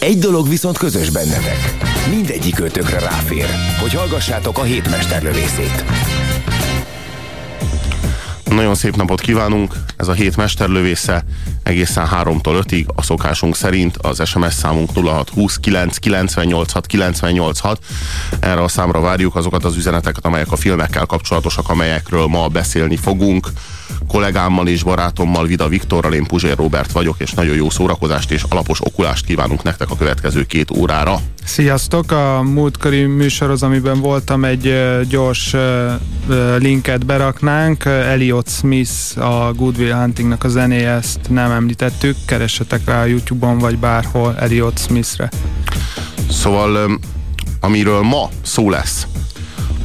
Egy dolog viszont közös bennetek. Mindegyik ötökre ráfér, hogy hallgassátok a hétmesterlövészét. Nagyon szép napot kívánunk, ez a hét mesterlövésze egészen 3-tól 5-ig, a szokásunk szerint az SMS számunk 0629 986 986. Erre a számra várjuk azokat az üzeneteket, amelyek a filmekkel kapcsolatosak, amelyekről ma beszélni fogunk. Kollégámmal és barátommal, Vida Viktorral, én Puzsér Robert vagyok, és nagyon jó szórakozást és alapos okulást kívánunk nektek a következő két órára. Sziasztok! A múltkori műsorhoz, amiben voltam, egy gyors linket beraknánk. Elliot Smith, a Good Will Huntingnak a zenéje, ezt nem említettük. Keressetek rá a Youtube-on, vagy bárhol Elliot Smithre. Szóval, amiről ma szó lesz,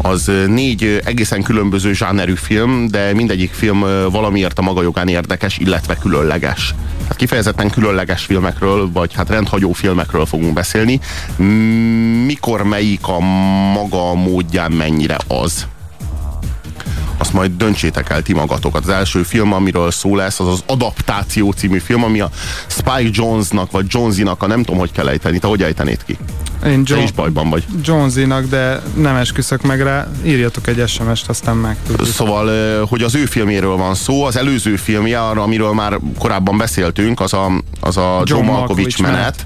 az négy egészen különböző zsánerű film, de mindegyik film valamiért a maga jogán érdekes, illetve különleges. Hát kifejezetten különleges filmekről, vagy hát rendhagyó filmekről fogunk beszélni. Mikor melyik a maga módján mennyire az? azt majd döntsétek el ti magatokat. Az első film, amiről szó lesz, az az Adaptáció című film, ami a Spike Jonesnak, vagy Jonesinak, a nem tudom, hogy kell ejteni. Te hogy ejtenéd ki? Én Te is bajban vagy. Jonesynak, de nem esküszök meg rá. Írjatok egy SMS-t, aztán megtudjuk. Szóval, hogy az ő filméről van szó, az előző filmje, arra, amiről már korábban beszéltünk, az a, az a John, John Malkovich menet, menet,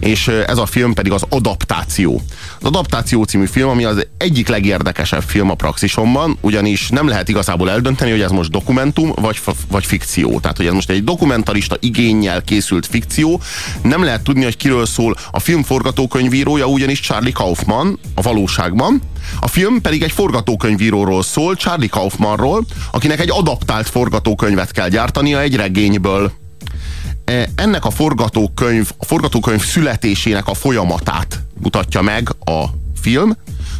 és ez a film pedig az Adaptáció. Az Adaptáció című film, ami az egyik legérdekesebb film a praxisomban, ugyanis nem lehet igazából eldönteni, hogy ez most dokumentum vagy, vagy fikció. Tehát, hogy ez most egy dokumentarista igényel készült fikció. Nem lehet tudni, hogy kiről szól a film forgatókönyvírója, ugyanis Charlie Kaufman a valóságban. A film pedig egy forgatókönyvíróról szól, Charlie Kaufmanról, akinek egy adaptált forgatókönyvet kell gyártania egy regényből ennek a forgatókönyv, a forgatókönyv születésének a folyamatát mutatja meg a film,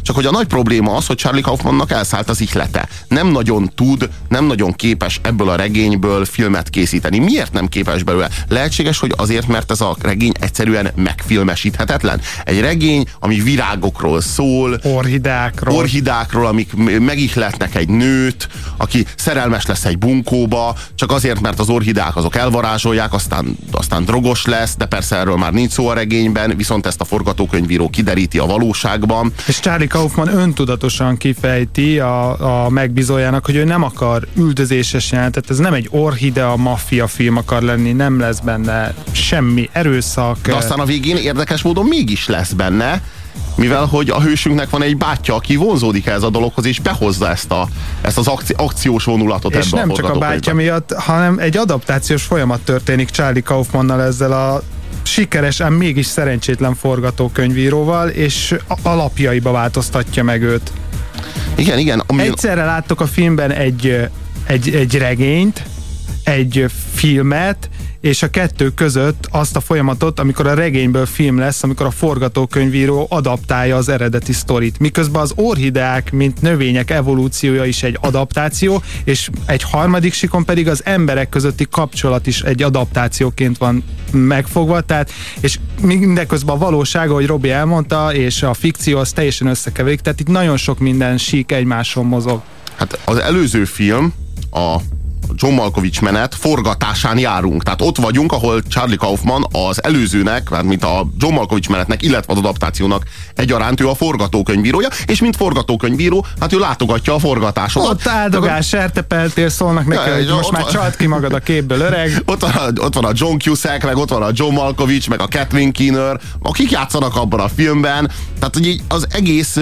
csak hogy a nagy probléma az, hogy Charlie Kaufmannak elszállt az ihlete. Nem nagyon tud, nem nagyon képes ebből a regényből filmet készíteni. Miért nem képes belőle? Lehetséges, hogy azért, mert ez a regény egyszerűen megfilmesíthetetlen. Egy regény, ami virágokról szól. Orhidákról. Orhidákról, amik megihletnek egy nőt, aki szerelmes lesz egy bunkóba, csak azért, mert az orhidák azok elvarázsolják, aztán, aztán drogos lesz, de persze erről már nincs szó a regényben, viszont ezt a forgatókönyvíró kideríti a valóságban. És Charlie Kaufman öntudatosan kifejti a, a megbízójának, hogy ő nem akar üldözéses jelentet, ez nem egy orhidea maffia film akar lenni, nem lesz benne semmi erőszak. De aztán a végén érdekes módon mégis lesz benne, mivel hogy a hősünknek van egy bátyja, aki vonzódik ez a dologhoz, és behozza ezt, a, ezt az akci, akciós vonulatot és ebbe nem a csak a bátyja miatt, hanem egy adaptációs folyamat történik Charlie Kaufmannal ezzel a sikeresen, mégis szerencsétlen forgatókönyvíróval, és alapjaiba változtatja meg őt. Igen, igen. Ami... Egyszerre láttok a filmben egy, egy, egy regényt, egy filmet, és a kettő között azt a folyamatot, amikor a regényből film lesz, amikor a forgatókönyvíró adaptálja az eredeti sztorit. Miközben az orhideák, mint növények evolúciója is egy adaptáció, és egy harmadik sikon pedig az emberek közötti kapcsolat is egy adaptációként van megfogva, tehát, és mindeközben a valóság, ahogy Robi elmondta, és a fikció az teljesen összekeverik, tehát itt nagyon sok minden sík egymáson mozog. Hát az előző film, a John Malkovich menet forgatásán járunk. Tehát ott vagyunk, ahol Charlie Kaufman az előzőnek, mint a John Malkovich menetnek, illetve az adaptációnak egyaránt ő a forgatókönyvírója, és mint forgatókönyvíró, hát ő látogatja a forgatásokat. Ott áldogás, sertepeltél, szólnak neki, ja, hogy most már csalt ki magad a képből, öreg. Ott van, a, ott van a John Cusack, meg ott van a John Malkovich, meg a Catherine Keener, akik játszanak abban a filmben. Tehát, hogy így az egész,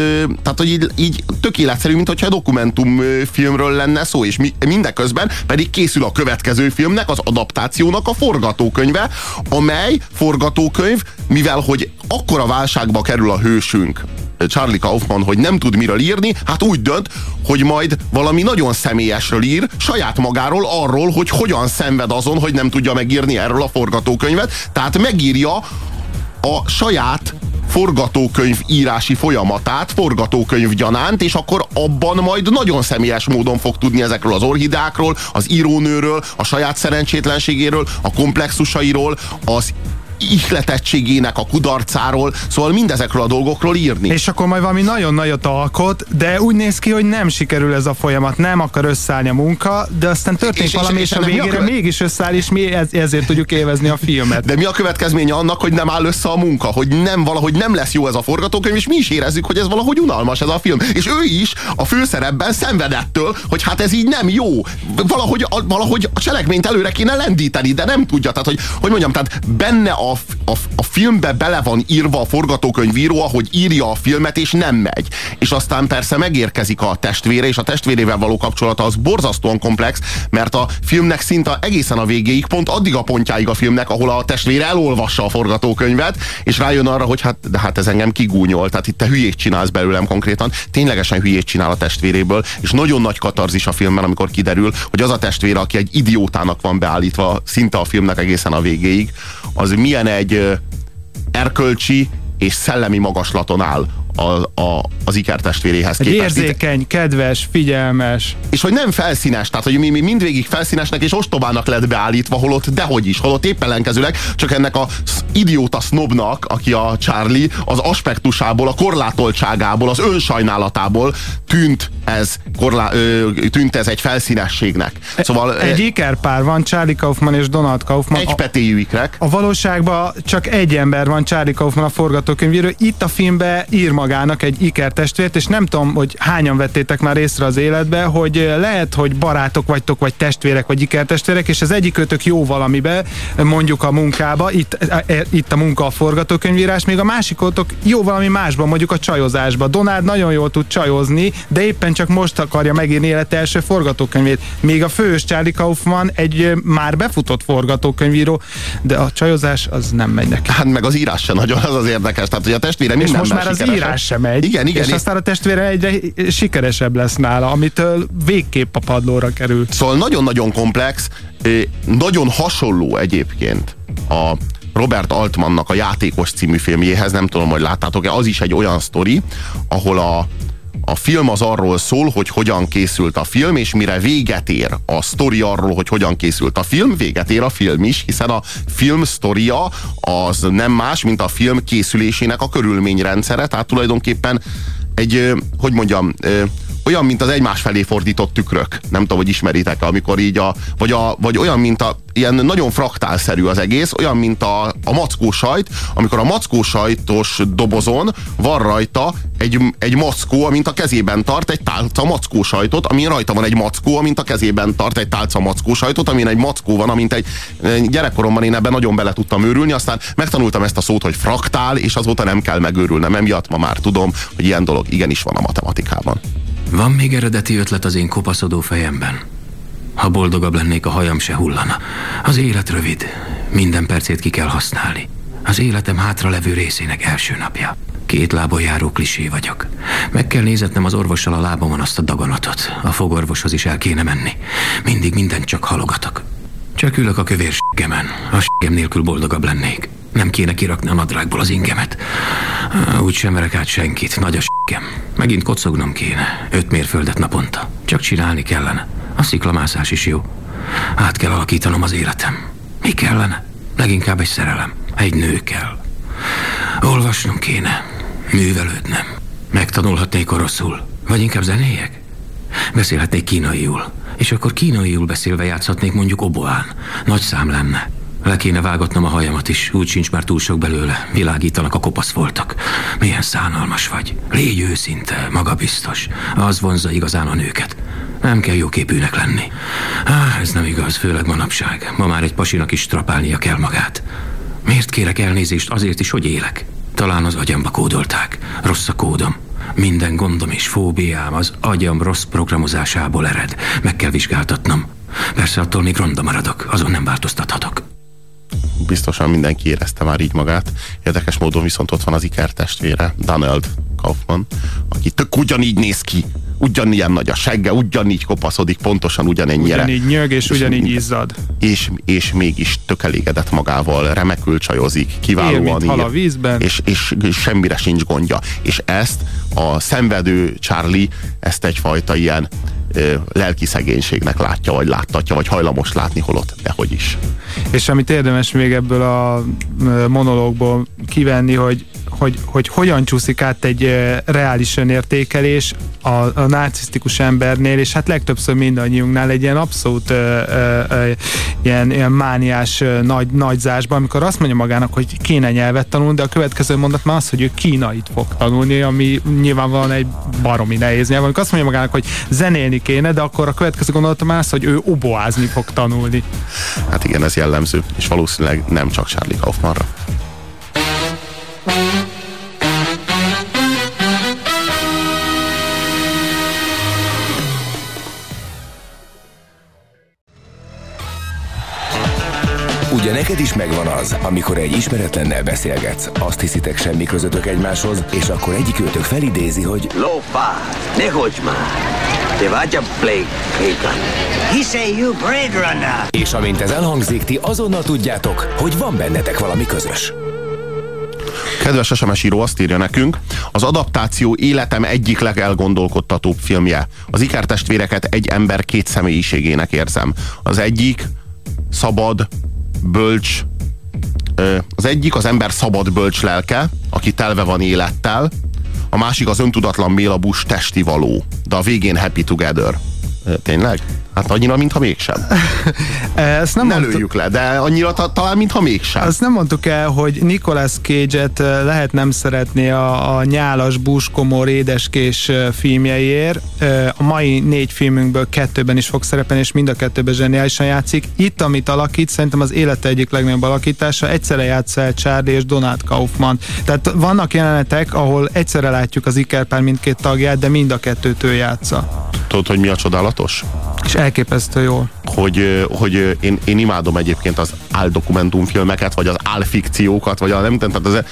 tehát, hogy így, így tök életszerű, mint hogyha dokumentumfilmről lenne szó, és mi, mindeközben pedig készül a következő filmnek, az adaptációnak a forgatókönyve, amely forgatókönyv, mivel hogy akkora válságba kerül a hősünk, Charlie Kaufman, hogy nem tud miről írni, hát úgy dönt, hogy majd valami nagyon személyesről ír, saját magáról, arról, hogy hogyan szenved azon, hogy nem tudja megírni erről a forgatókönyvet. Tehát megírja a saját forgatókönyv írási folyamatát, forgatókönyv gyanánt, és akkor abban majd nagyon személyes módon fog tudni ezekről az orhidákról, az írónőről, a saját szerencsétlenségéről, a komplexusairól, az ihletettségének a kudarcáról, szóval mindezekről a dolgokról írni. És akkor majd valami nagyon nagyot alkot, de úgy néz ki, hogy nem sikerül ez a folyamat, nem akar összeállni a munka, de aztán történik és, valami, és, és, és a végére követ... mégis összeáll, és mi ez, ezért tudjuk élvezni a filmet. De mi a következménye annak, hogy nem áll össze a munka, hogy nem valahogy nem lesz jó ez a forgatókönyv, és mi is érezzük, hogy ez valahogy unalmas ez a film. És ő is a főszerepben szenvedettől, hogy hát ez így nem jó. Valahogy a, valahogy a cselekményt előre kéne lendíteni, de nem tudja. Tehát, hogy, hogy mondjam, tehát benne a a, a, a filmbe bele van írva a forgatókönyvíró, ahogy írja a filmet, és nem megy. És aztán persze megérkezik a testvére, és a testvérével való kapcsolata az borzasztóan komplex, mert a filmnek szinte egészen a végéig, pont addig a pontjáig a filmnek, ahol a testvére elolvassa a forgatókönyvet, és rájön arra, hogy hát, de hát ez engem kigúnyol, tehát itt te hülyét csinálsz belőlem konkrétan, ténylegesen hülyét csinál a testvéréből, és nagyon nagy katarzis a filmben, amikor kiderül, hogy az a testvére, aki egy idiótának van beállítva szinte a filmnek egészen a végéig, az milyen egy erkölcsi és szellemi magaslaton áll a, a, az ikertestvéréhez képest. Érzékeny, kedves, figyelmes. És hogy nem felszínes, tehát hogy mi, mi mindvégig felszínesnek és ostobának lett beállítva, holott dehogy is, holott épp ellenkezőleg, csak ennek a idióta sznobnak, aki a Charlie, az aspektusából, a korlátoltságából, az önsajnálatából tűnt ez, korlá, ö, tűnt ez egy felszínességnek. Szóval, egy ikerpár van, Charlie Kaufman és Donald Kaufman. Egy petéjű ikrek. A valóságban csak egy ember van, Charlie Kaufman a forgatókönyvíró. Itt a filmben ír magának egy ikertestvért, és nem tudom, hogy hányan vettétek már észre az életbe, hogy lehet, hogy barátok vagytok, vagy testvérek, vagy ikertestvérek, és az egyikőtök jó valamibe, mondjuk a munkába, itt, e, e, itt a munka a forgatókönyvírás, még a másikotok jó valami másban, mondjuk a csajozásba. Donald nagyon jól tud csajozni, de éppen csak most akarja megírni élet első forgatókönyvét. Még a fős Charlie Kaufman egy már befutott forgatókönyvíró, de a csajozás az nem megy neki. Hát meg az írás sem nagyon az az érdekes, tehát hogy a testvére És most már az írás sem megy. Igen, igen. És aztán a testvére egyre sikeresebb lesz nála, amitől végképp a padlóra kerül. Szóval nagyon-nagyon komplex, nagyon hasonló egyébként a Robert Altmannak a Játékos című filmjéhez, nem tudom, hogy láttátok-e, az is egy olyan sztori, ahol a, a film az arról szól, hogy hogyan készült a film, és mire véget ér a sztori arról, hogy hogyan készült a film, véget ér a film is, hiszen a film sztoria az nem más, mint a film készülésének a körülményrendszere, tehát tulajdonképpen egy, hogy mondjam, olyan, mint az egymás felé fordított tükrök. Nem tudom, hogy ismeritek amikor így a, vagy, a, vagy olyan, mint a, ilyen nagyon fraktálszerű az egész, olyan, mint a, a mackó sajt, amikor a mackó sajtos dobozon van rajta egy, egy mackó, amint a kezében tart egy tálca mackó sajtot, amin rajta van egy mackó, amint a kezében tart egy tálca mackó sajtot, amin egy mackó van, amint egy gyerekkoromban én ebben nagyon bele tudtam őrülni, aztán megtanultam ezt a szót, hogy fraktál, és azóta nem kell megőrülnem, emiatt ma már tudom, hogy ilyen dolog igenis van a matematikában. Van még eredeti ötlet az én kopaszodó fejemben. Ha boldogabb lennék, a hajam se hullana. Az élet rövid. Minden percét ki kell használni. Az életem hátra levő részének első napja. Két lábon járó klisé vagyok. Meg kell nézetnem az orvossal a lábamon azt a daganatot. A fogorvoshoz is el kéne menni. Mindig mindent csak halogatok. Csak ülök a kövér s**gemen. A s**gem nélkül boldogabb lennék. Nem kéne kirakni a nadrágból az ingemet. Úgy sem verek át senkit. Nagy a s**gem. Megint kocognom kéne. Öt mérföldet naponta. Csak csinálni kellene. A sziklamászás is jó. Át kell alakítanom az életem. Mi kellene? Leginkább egy szerelem. Egy nő kell. Olvasnom kéne. Művelődnem. Megtanulhatnék oroszul. Vagy inkább zenéjek? Beszélhetnék kínaiul. És akkor kínaiul beszélve játszhatnék mondjuk oboán. Nagy szám lenne. Le kéne vágatnom a hajamat is, úgy sincs már túl sok belőle. Világítanak a kopasz voltak. Milyen szánalmas vagy. Légy őszinte, magabiztos. Az vonza igazán a nőket. Nem kell jóképűnek lenni. Ah, ez nem igaz, főleg manapság. Ma már egy pasinak is strapálnia kell magát. Miért kérek elnézést azért is, hogy élek? Talán az agyamba kódolták. Rossz a kódom. Minden gondom és fóbiám az agyam rossz programozásából ered. Meg kell vizsgáltatnom. Persze attól még ronda maradok, azon nem változtathatok. Biztosan mindenki érezte már így magát. Érdekes módon viszont ott van az ikertestvére, Donald Kaufman, aki tök ugyanígy néz ki, ugyanilyen nagy a segge, ugyanígy kopaszodik, pontosan ugyanennyire. Ugyanígy nyög, és, és ugyanígy izzad. És, és mégis tök elégedett magával, remekül csajozik, kiválóan ír. a vízben. És, és, és semmire sincs gondja. És ezt a szenvedő Charlie, ezt egyfajta ilyen lelki szegénységnek látja, vagy láttatja, vagy hajlamos látni, holott, dehogy is. És amit érdemes még ebből a monológból kivenni, hogy hogy, hogy hogyan csúszik át egy reális önértékelés a, a narcisztikus embernél, és hát legtöbbször mindannyiunknál egy ilyen abszolút ö, ö, ö, ilyen, ilyen mániás nagy, nagyzásban, amikor azt mondja magának, hogy kéne nyelvet tanulni, de a következő mondat már az, hogy ő kínait fog tanulni, ami nyilvánvalóan egy baromi nehéz nyelv. Amikor azt mondja magának, hogy zenélni kéne, de akkor a következő gondolat már az, hogy ő oboázni fog tanulni. Hát igen, ez jellemző, és valószínűleg nem csak Charlie Kaufmanra. Ugye neked is megvan az, amikor egy ismeretlennel beszélgetsz, azt hiszitek semmi közöttök egymáshoz, és akkor egyik őtök felidézi, hogy Lófá, ne már! Te vagy a Blake. He say you Blade Runner. És amint ez elhangzik, ti azonnal tudjátok, hogy van bennetek valami közös. Kedves SMS író azt írja nekünk, az adaptáció életem egyik legelgondolkodtatóbb filmje. Az ikertestvéreket egy ember két személyiségének érzem. Az egyik szabad, bölcs, az egyik az ember szabad bölcs lelke, aki telve van élettel, a másik az öntudatlan mélabus testi való, de a végén happy together. Tényleg? Hát annyira, mintha mégsem. Ezt nem ne mondtuk, lőjük le, de annyira ta, talán, mintha mégsem. Azt nem mondtuk el, hogy Nicolas Cage-et lehet nem szeretni a, a nyálas, búskomor, édeskés filmjeiért. A mai négy filmünkből kettőben is fog szerepelni, és mind a kettőben zseniálisan játszik. Itt, amit alakít, szerintem az élete egyik legnagyobb alakítása, egyszerre játsz el Charlie és Donald Kaufman. Tehát vannak jelenetek, ahol egyszerre látjuk az ikerpár mindkét tagját, de mind a kettőtől játsza. Tudod, hogy mi a csodálatos? És elképesztő jól. Hogy, hogy én, én imádom egyébként az áldokumentumfilmeket, vagy az álfikciókat, vagy a nem tehát az,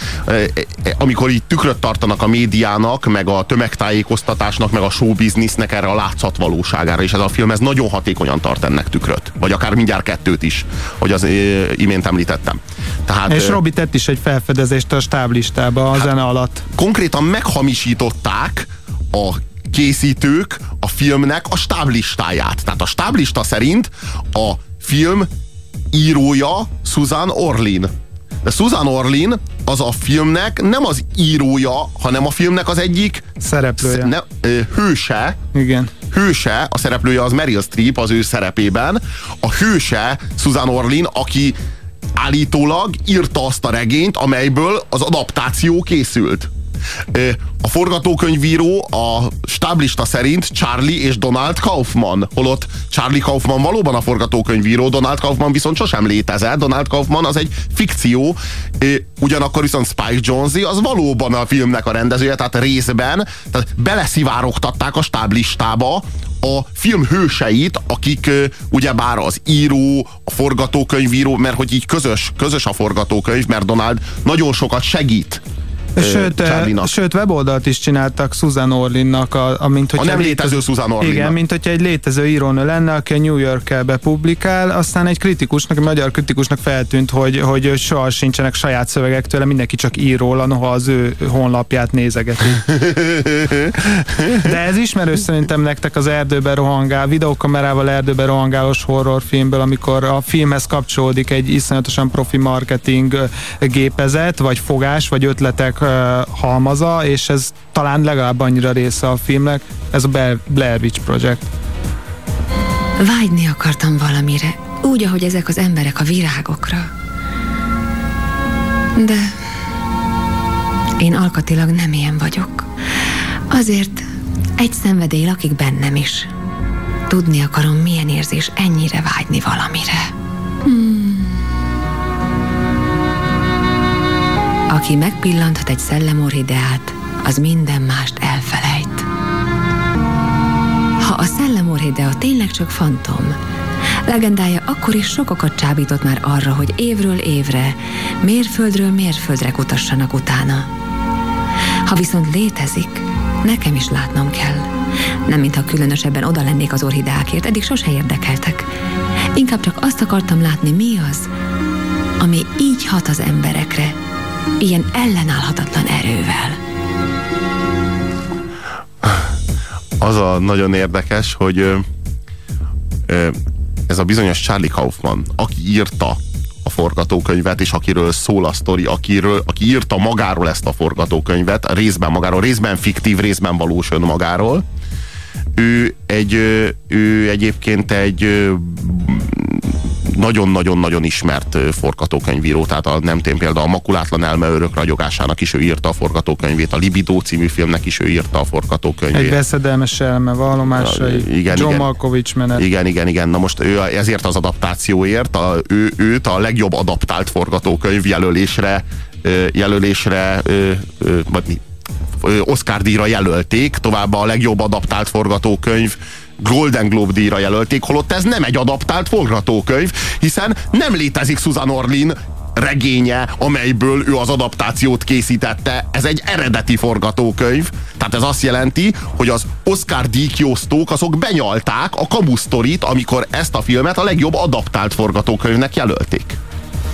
amikor így tükröt tartanak a médiának, meg a tömegtájékoztatásnak, meg a showbiznisznek erre a látszatvalóságára, és ez a film ez nagyon hatékonyan tart ennek tükröt. Vagy akár mindjárt kettőt is, hogy az imént említettem. Tehát, és Robi tett is egy felfedezést a stáblistába a hát zene alatt. Konkrétan meghamisították a készítők a filmnek a stáblistáját. Tehát a stáblista szerint a film írója Susan Orlin. De Susan Orlin az a filmnek nem az írója, hanem a filmnek az egyik szereplője. Ne, hőse. Igen. Hőse, a szereplője az Meryl Streep az ő szerepében. A hőse Susan Orlin, aki állítólag írta azt a regényt, amelyből az adaptáció készült. A forgatókönyvíró a stáblista szerint Charlie és Donald Kaufman, holott Charlie Kaufman valóban a forgatókönyvíró, Donald Kaufman viszont sosem létezett, Donald Kaufman az egy fikció, ugyanakkor viszont Spike Jonze az valóban a filmnek a rendezője, tehát részben tehát beleszivárogtatták a stáblistába a film hőseit, akik ugyebár az író, a forgatókönyvíró, mert hogy így közös, közös a forgatókönyv, mert Donald nagyon sokat segít Sőt, sőt, weboldalt is csináltak Susan Orlinnak, a, a, mint hogy a nem létező Susan Orlinnak. Igen, mint hogyha egy létező írónő lenne, aki a New York-be publikál, aztán egy kritikusnak, egy magyar kritikusnak feltűnt, hogy, hogy soha sincsenek saját szövegek tőle, mindenki csak ír róla, noha az ő honlapját nézegeti. De ez ismerős szerintem nektek az erdőben rohangál, videokamerával erdőben rohangálós horrorfilmből, amikor a filmhez kapcsolódik egy iszonyatosan profi marketing gépezet, vagy fogás, vagy ötletek halmaza, és ez talán legalább annyira része a filmnek, ez a Blair Witch Project. Vágyni akartam valamire, úgy, ahogy ezek az emberek a virágokra. De én alkatilag nem ilyen vagyok. Azért egy szenvedély lakik bennem is. Tudni akarom, milyen érzés ennyire vágyni valamire. Hmm. Aki megpillanthat egy szellemorhideát, az minden mást elfelejt. Ha a szellemorhidea tényleg csak fantom, legendája akkor is sokakat csábított már arra, hogy évről évre, mérföldről mérföldre kutassanak utána. Ha viszont létezik, nekem is látnom kell, Nem mintha különösebben oda lennék az orhideákért, eddig sose érdekeltek. Inkább csak azt akartam látni, mi az, ami így hat az emberekre, ilyen ellenállhatatlan erővel. Az a nagyon érdekes, hogy ez a bizonyos Charlie Kaufman, aki írta a forgatókönyvet, és akiről szól a sztori, akiről, aki írta magáról ezt a forgatókönyvet, részben magáról, részben fiktív, részben valós önmagáról. Ő, egy, ő egyébként egy nagyon-nagyon-nagyon ismert forgatókönyvíró, tehát a, nem tém például a Makulátlan elme örök ragyogásának is ő írta a forgatókönyvét, a Libidó című filmnek is ő írta a forgatókönyvét. Egy veszedelmes elme, vallomásai, igen, John igen, Malkovich menet. Igen, igen, igen. Na most ő ezért az adaptációért, a, ő, őt a legjobb adaptált forgatókönyv jelölésre jelölésre, vagy Oscar díjra jelölték, továbbá a legjobb adaptált forgatókönyv Golden Globe díjra jelölték, holott ez nem egy adaptált forgatókönyv, hiszen nem létezik Susan Orlin regénye, amelyből ő az adaptációt készítette. Ez egy eredeti forgatókönyv. Tehát ez azt jelenti, hogy az Oscar díjkiosztók azok benyalták a kamusztorit, amikor ezt a filmet a legjobb adaptált forgatókönyvnek jelölték.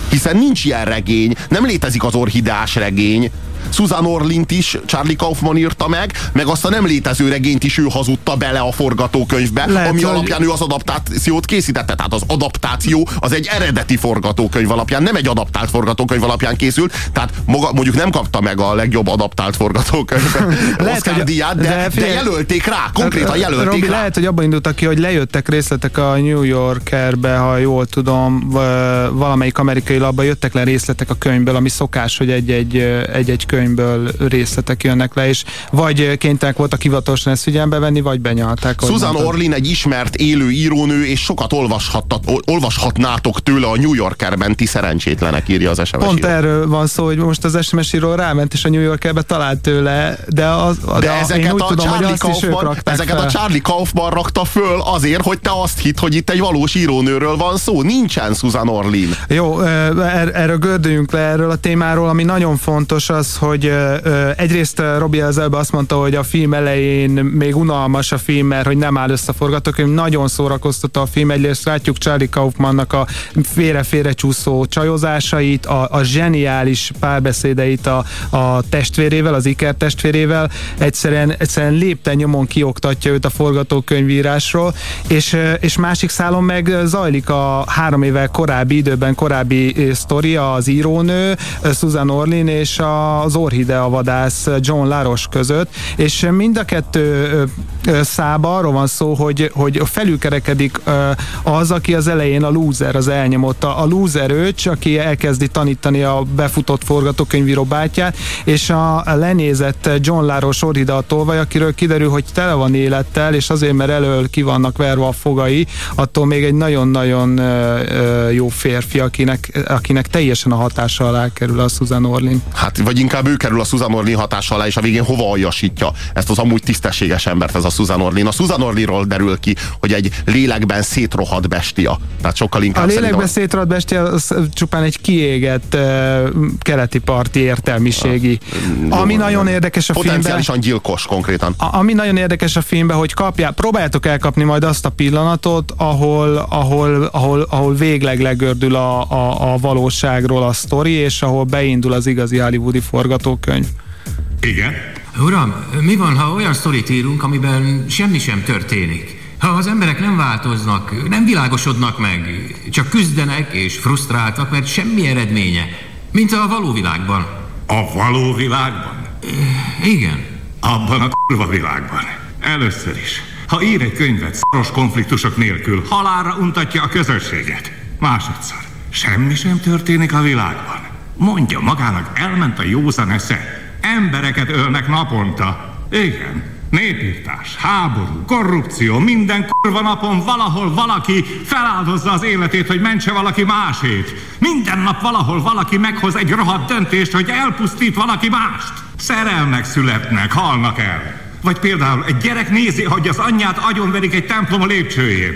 Hiszen nincs ilyen regény, nem létezik az orhideás regény, Susan Orlint is Charlie Kaufman írta meg, meg azt a nem létező regényt is ő hazudta bele a forgatókönyvbe, Lehet, ami hogy... alapján ő az adaptációt készítette. Tehát az adaptáció az egy eredeti forgatókönyv alapján, nem egy adaptált forgatókönyv alapján készült, tehát maga, mondjuk nem kapta meg a legjobb adaptált forgatókönyv Oscar hogy, díját, de, de, de jelölték rá, konkrétan jelölték Robi, rá. lehet, hogy abban indultak ki, hogy lejöttek részletek a New Yorkerbe, ha jól tudom, valamelyik amerikai labba jöttek le részletek a könyvből, ami szokás, hogy egy-egy könyvből részletek jönnek le, és vagy kénytelenek voltak hivatalosan ezt figyelembe venni, vagy benyalták. Susan. Orlin egy ismert élő írónő, és sokat olvashatnátok tőle a New Yorkerben, ti szerencsétlenek, írja az SMS Pont író. erről van szó, hogy most az SMS író ráment, és a New Yorkerbe talált tőle, de, az, de, de ezeket a tudom, Charlie Kaufman, ezeket fel. a Charlie Kaufman rakta föl azért, hogy te azt hitt, hogy itt egy valós írónőről van szó. Nincsen Susan Orlin. Jó, er, erről gördüljünk le erről a témáról, ami nagyon fontos az, hogy egyrészt Robi az előbb azt mondta, hogy a film elején még unalmas a film, mert hogy nem áll össze a forgatókönyv. Nagyon szórakoztató a film. Egyrészt látjuk Charlie Kaufmannak a félre-félre csúszó csajozásait, a, a zseniális párbeszédeit a, a testvérével, az Iker testvérével. Egyszerűen, egyszerűen lépten nyomon kioktatja őt a forgatókönyvírásról, és, és másik szálon meg zajlik a három évvel korábbi időben korábbi sztoria az írónő, Susan Orlin és a az Orhidea vadász John Laros között, és mind a kettő szába arról van szó, hogy, hogy felülkerekedik az, aki az elején a loser, az elnyomott. A loser őcs, aki elkezdi tanítani a befutott forgatókönyvíró bátyját, és a lenézett John Laros Orhidea tolvaj, akiről kiderül, hogy tele van élettel, és azért, mert elől ki vannak verve a fogai, attól még egy nagyon-nagyon jó férfi, akinek, akinek teljesen a hatása alá kerül a Susan Orlin. Hát, vagy inkább ő kerül a Susan Orlin hatása alá, és a végén hova aljasítja ezt az amúgy tisztességes embert, ez a Susan Orlin. A Susan Orlinról derül ki, hogy egy lélekben szétrohadt bestia. Tehát sokkal inkább A lélekben szétrohadt bestia az csupán egy kiégett uh, keleti parti értelmiségi. A, ami nagyon érdekes a filmben. Potenciálisan gyilkos konkrétan. A, ami nagyon érdekes a filmben, hogy kapja, próbáljátok elkapni majd azt a pillanatot, ahol, ahol, ahol, ahol végleg legördül a, a, a valóságról a sztori, és ahol beindul az igazi hollywoodi forgatókönyv. Igen? Uram, mi van, ha olyan sztorit írunk, amiben semmi sem történik? Ha az emberek nem változnak, nem világosodnak meg, csak küzdenek és frusztráltak, mert semmi eredménye, mint a való világban. A való világban? Igen. Abban a kurva világban. Először is. Ha ír egy könyvet szaros konfliktusok nélkül, halára untatja a közösséget. Másodszor. Semmi sem történik a világban. Mondja magának, elment a józan esze. Embereket ölnek naponta. Igen, népírtás, háború, korrupció, minden kurva napon valahol valaki feláldozza az életét, hogy mentse valaki másét. Minden nap valahol valaki meghoz egy rohadt döntést, hogy elpusztít valaki mást. Szerelmek születnek, halnak el. Vagy például egy gyerek nézi, hogy az anyját agyonverik egy templom a lépcsőjén.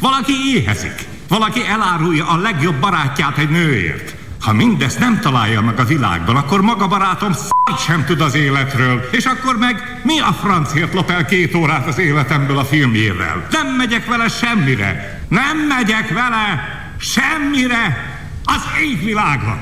Valaki éhezik. Valaki elárulja a legjobb barátját egy nőért. Ha mindezt nem találja meg a világban, akkor maga barátom f*** sem tud az életről. És akkor meg mi a francért lop el két órát az életemből a filmjével? Nem megyek vele semmire. Nem megyek vele semmire az égvilágon.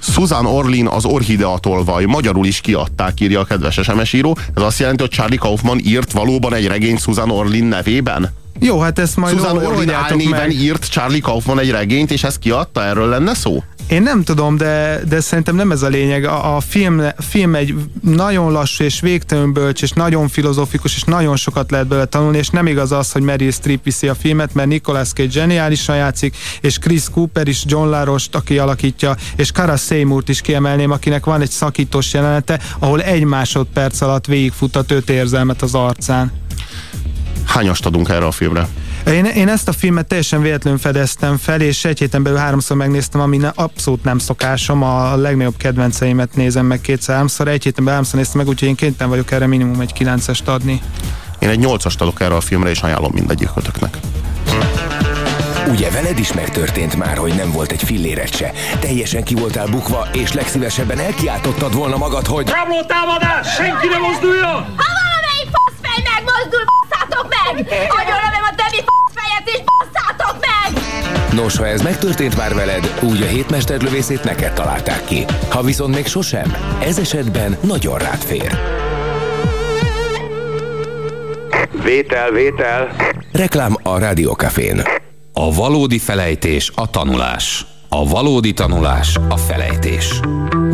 Susan Orlin az Orhidea tolvaj. Magyarul is kiadták, írja a kedves SMS író. Ez azt jelenti, hogy Charlie Kaufman írt valóban egy regényt Susan Orlin nevében? Jó, hát ezt majd Susan Orlin álnéven írt Charlie Kaufman egy regényt, és ezt kiadta? Erről lenne szó? Én nem tudom, de, de szerintem nem ez a lényeg. A, a film, film egy nagyon lassú és végtelenül bölcs, és nagyon filozofikus, és nagyon sokat lehet belőle tanulni, és nem igaz az, hogy Meryl Streep viszi a filmet, mert Nicolas Cage zseniálisan játszik, és Chris Cooper is John Larost, aki alakítja, és Kara Seymour-t is kiemelném, akinek van egy szakítós jelenete, ahol egy másodperc alatt végigfut a érzelmet az arcán. Hányast adunk erre a filmre? Én, én ezt a filmet teljesen véletlenül fedeztem fel, és egy héten belül háromszor megnéztem, ami ne, abszolút nem szokásom. A legnagyobb kedvenceimet nézem meg kétszer-háromszor, egy héten belül háromszor néztem meg, úgyhogy én kénytelen vagyok erre minimum egy kilencest adni. Én egy nyolcast adok erre a filmre, és ajánlom mindegyikőtöknek. Ugye veled is megtörtént már, hogy nem volt egy filléret se. Teljesen ki voltál bukva, és legszívesebben elkiáltottad volna magad, hogy... Rabló támadás! Senki ne mozduljon! Ha valamelyik faszfej megmozdul, basszátok meg! Agyonlövöm a többi faszfejet, és basszátok meg! Nos, ha ez megtörtént már veled, úgy a hétmesterlövészét neked találták ki. Ha viszont még sosem, ez esetben nagyon rád fér. Vétel, vétel. Reklám a Rádiókafén. A valódi felejtés a tanulás. A valódi tanulás a felejtés.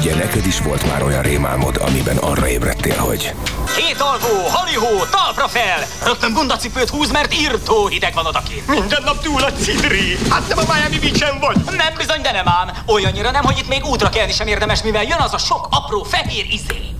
Ugye neked is volt már olyan rémálmod, amiben arra ébredtél, hogy... Két alvó, halihó, talpra fel! Rögtön bundacipőt húz, mert írtó hideg van odakint. Minden nap túl a cidri. Hát nem a Miami beach vagy. Nem bizony, de nem ám. Olyannyira nem, hogy itt még útra kelni sem érdemes, mivel jön az a sok apró fehér izé.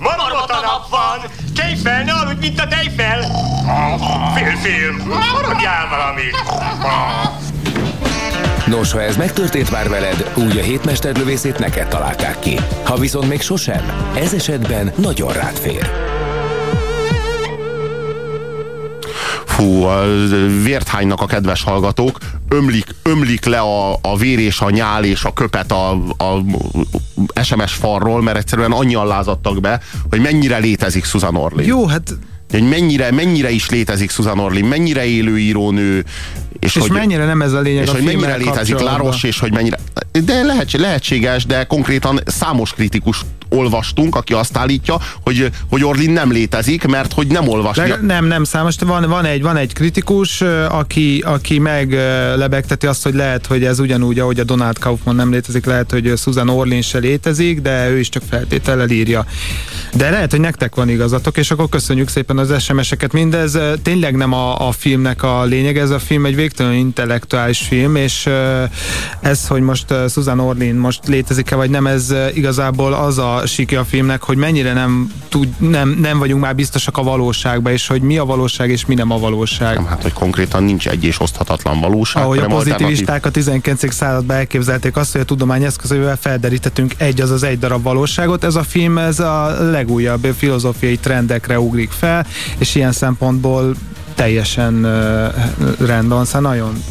Marmota nap van! Kelj fel, ne aludj, mint a tejfel! Film-film, maradjál valamit! Nos, ha ez megtörtént már veled, úgy a hétmesterlövészét neked találták ki. Ha viszont még sosem, ez esetben nagyon rád fér. Fú, vért hánynak a kedves hallgatók, ömlik, ömlik le a, a vér és a nyál és a köpet a, a SMS falról, mert egyszerűen annyian lázadtak be, hogy mennyire létezik Susan Orlin. Jó, hát hogy mennyire, mennyire is létezik Susan Orlin, mennyire élő írónő, és, és hogy, mennyire nem ez a lényeg és a hogy mennyire létezik Láros, és hogy mennyire... De lehetséges, de konkrétan számos kritikus olvastunk, aki azt állítja, hogy, hogy Orlin nem létezik, mert hogy nem olvasja. De nem, nem számos. Van, van, egy, van egy kritikus, aki, aki meglebegteti azt, hogy lehet, hogy ez ugyanúgy, ahogy a Donald Kaufman nem létezik, lehet, hogy Susan Orlin se létezik, de ő is csak feltétellel írja. De lehet, hogy nektek van igazatok, és akkor köszönjük szépen az SMS-eket. Mindez tényleg nem a, a filmnek a lényeg, ez a film egy végtelenül intellektuális film, és ez, hogy most Susan Orlin most létezik-e vagy nem, ez igazából az a sikja a filmnek, hogy mennyire nem, tud, nem, nem vagyunk már biztosak a valóságban, és hogy mi a valóság, és mi nem a valóság. Nem, hát, hogy konkrétan nincs egy és oszthatatlan valóság. Ahogy a pozitivisták a 19. században elképzelték azt, hogy a tudomány eszközével felderítettünk egy, az az egy darab valóságot. Ez a film, ez a legújabb filozófiai trendekre ugrik fel, és ilyen szempontból teljesen uh, rendben, szóval nagyon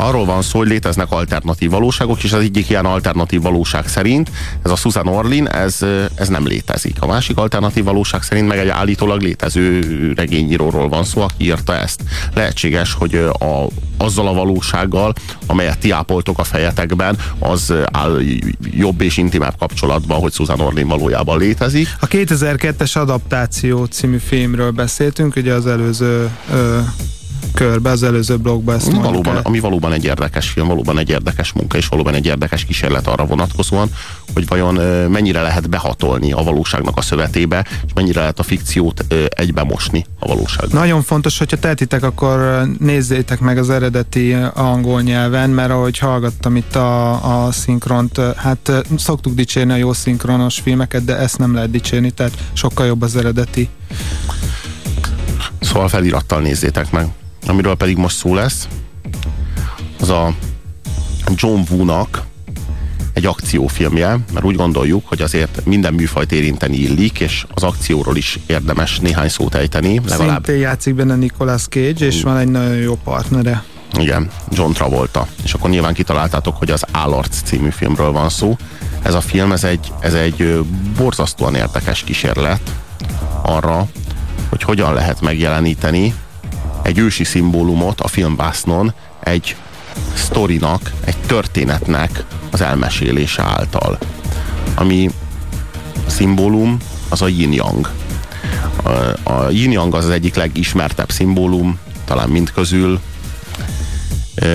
Arról van szó, hogy léteznek alternatív valóságok, és az egyik ilyen alternatív valóság szerint, ez a Susan Orlin, ez, ez nem létezik. A másik alternatív valóság szerint meg egy állítólag létező regényíróról van szó, aki írta ezt. Lehetséges, hogy a, azzal a valósággal, amelyet ti ápoltok a fejetekben, az áll jobb és intimebb kapcsolatban, hogy Susan Orlin valójában létezik. A 2002-es adaptáció című filmről beszéltünk, ugye az előző ö, körbe, az előző blogban ezt ami valóban, el. ami valóban egy érdekes film, valóban egy érdekes munka, és valóban egy érdekes kísérlet arra vonatkozóan, hogy vajon mennyire lehet behatolni a valóságnak a szövetébe, és mennyire lehet a fikciót egybe mosni a valóságban. Nagyon fontos, hogyha tehetitek, akkor nézzétek meg az eredeti angol nyelven, mert ahogy hallgattam itt a, a szinkront, hát szoktuk dicsérni a jó szinkronos filmeket, de ezt nem lehet dicsérni, tehát sokkal jobb az eredeti. Szóval felirattal nézzétek meg amiről pedig most szó lesz, az a John Woo-nak egy akciófilmje, mert úgy gondoljuk, hogy azért minden műfajt érinteni illik, és az akcióról is érdemes néhány szót ejteni. Legalább. Szintén játszik benne Nicolas Cage, és van egy nagyon jó partnere. Igen, John Travolta. És akkor nyilván kitaláltátok, hogy az Állarc című filmről van szó. Ez a film, ez egy, ez egy borzasztóan érdekes kísérlet arra, hogy hogyan lehet megjeleníteni egy ősi szimbólumot a filmvásznon egy sztorinak, egy történetnek az elmesélése által. Ami szimbólum az a yin-yang. A yin-yang az az egyik legismertebb szimbólum, talán mind közül,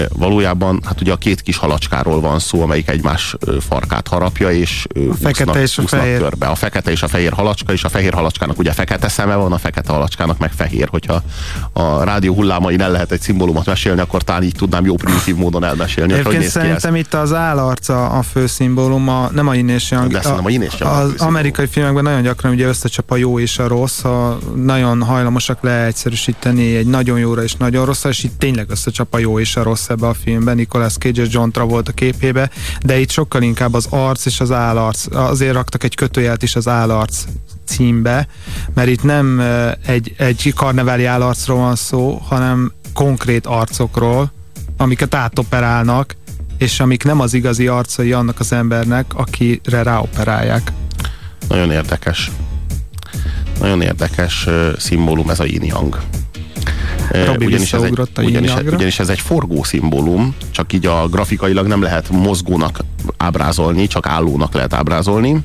valójában hát ugye a két kis halacskáról van szó, amelyik egymás farkát harapja, és a fekete úsznak, és a fehér. körbe. A fekete és a fehér halacska, és a fehér halacskának ugye fekete szeme van, a fekete halacskának meg fehér. Hogyha a rádió hullámain el lehet egy szimbólumot mesélni, akkor talán így tudnám jó primitív módon elmesélni. Egyébként szerintem itt az állarca a fő szimbólum, a, nem a Inés Young. De a, a Inés Az amerikai filmekben nagyon gyakran ugye összecsap a jó és a rossz, ha nagyon hajlamosak leegyszerűsíteni egy nagyon jóra és nagyon rosszra, és itt tényleg összecsap a jó és a rossz ebbe a filmben, Nicolas Cage és John Travolta képébe, de itt sokkal inkább az arc és az állarc, azért raktak egy kötőjelt is az állarc címbe, mert itt nem egy, egy karneváli állarcról van szó, hanem konkrét arcokról, amiket átoperálnak, és amik nem az igazi arcai annak az embernek, akire ráoperálják. Nagyon érdekes. Nagyon érdekes szimbólum ez a yin yang. Robi ugyanis, ez egy, ugyanis, ugyanis ez egy forgó szimbólum, csak így a grafikailag nem lehet mozgónak ábrázolni, csak állónak lehet ábrázolni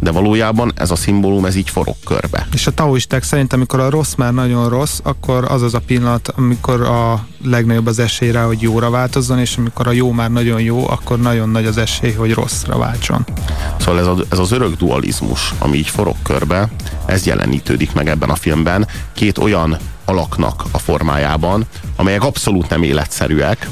de valójában ez a szimbólum, ez így forog körbe. És a taoisták szerint, amikor a rossz már nagyon rossz, akkor az az a pillanat, amikor a legnagyobb az esély rá, hogy jóra változzon, és amikor a jó már nagyon jó, akkor nagyon nagy az esély, hogy rosszra váltson. Szóval ez, a, ez az örök dualizmus, ami így forog körbe, ez jelenítődik meg ebben a filmben. Két olyan alaknak a formájában, amelyek abszolút nem életszerűek,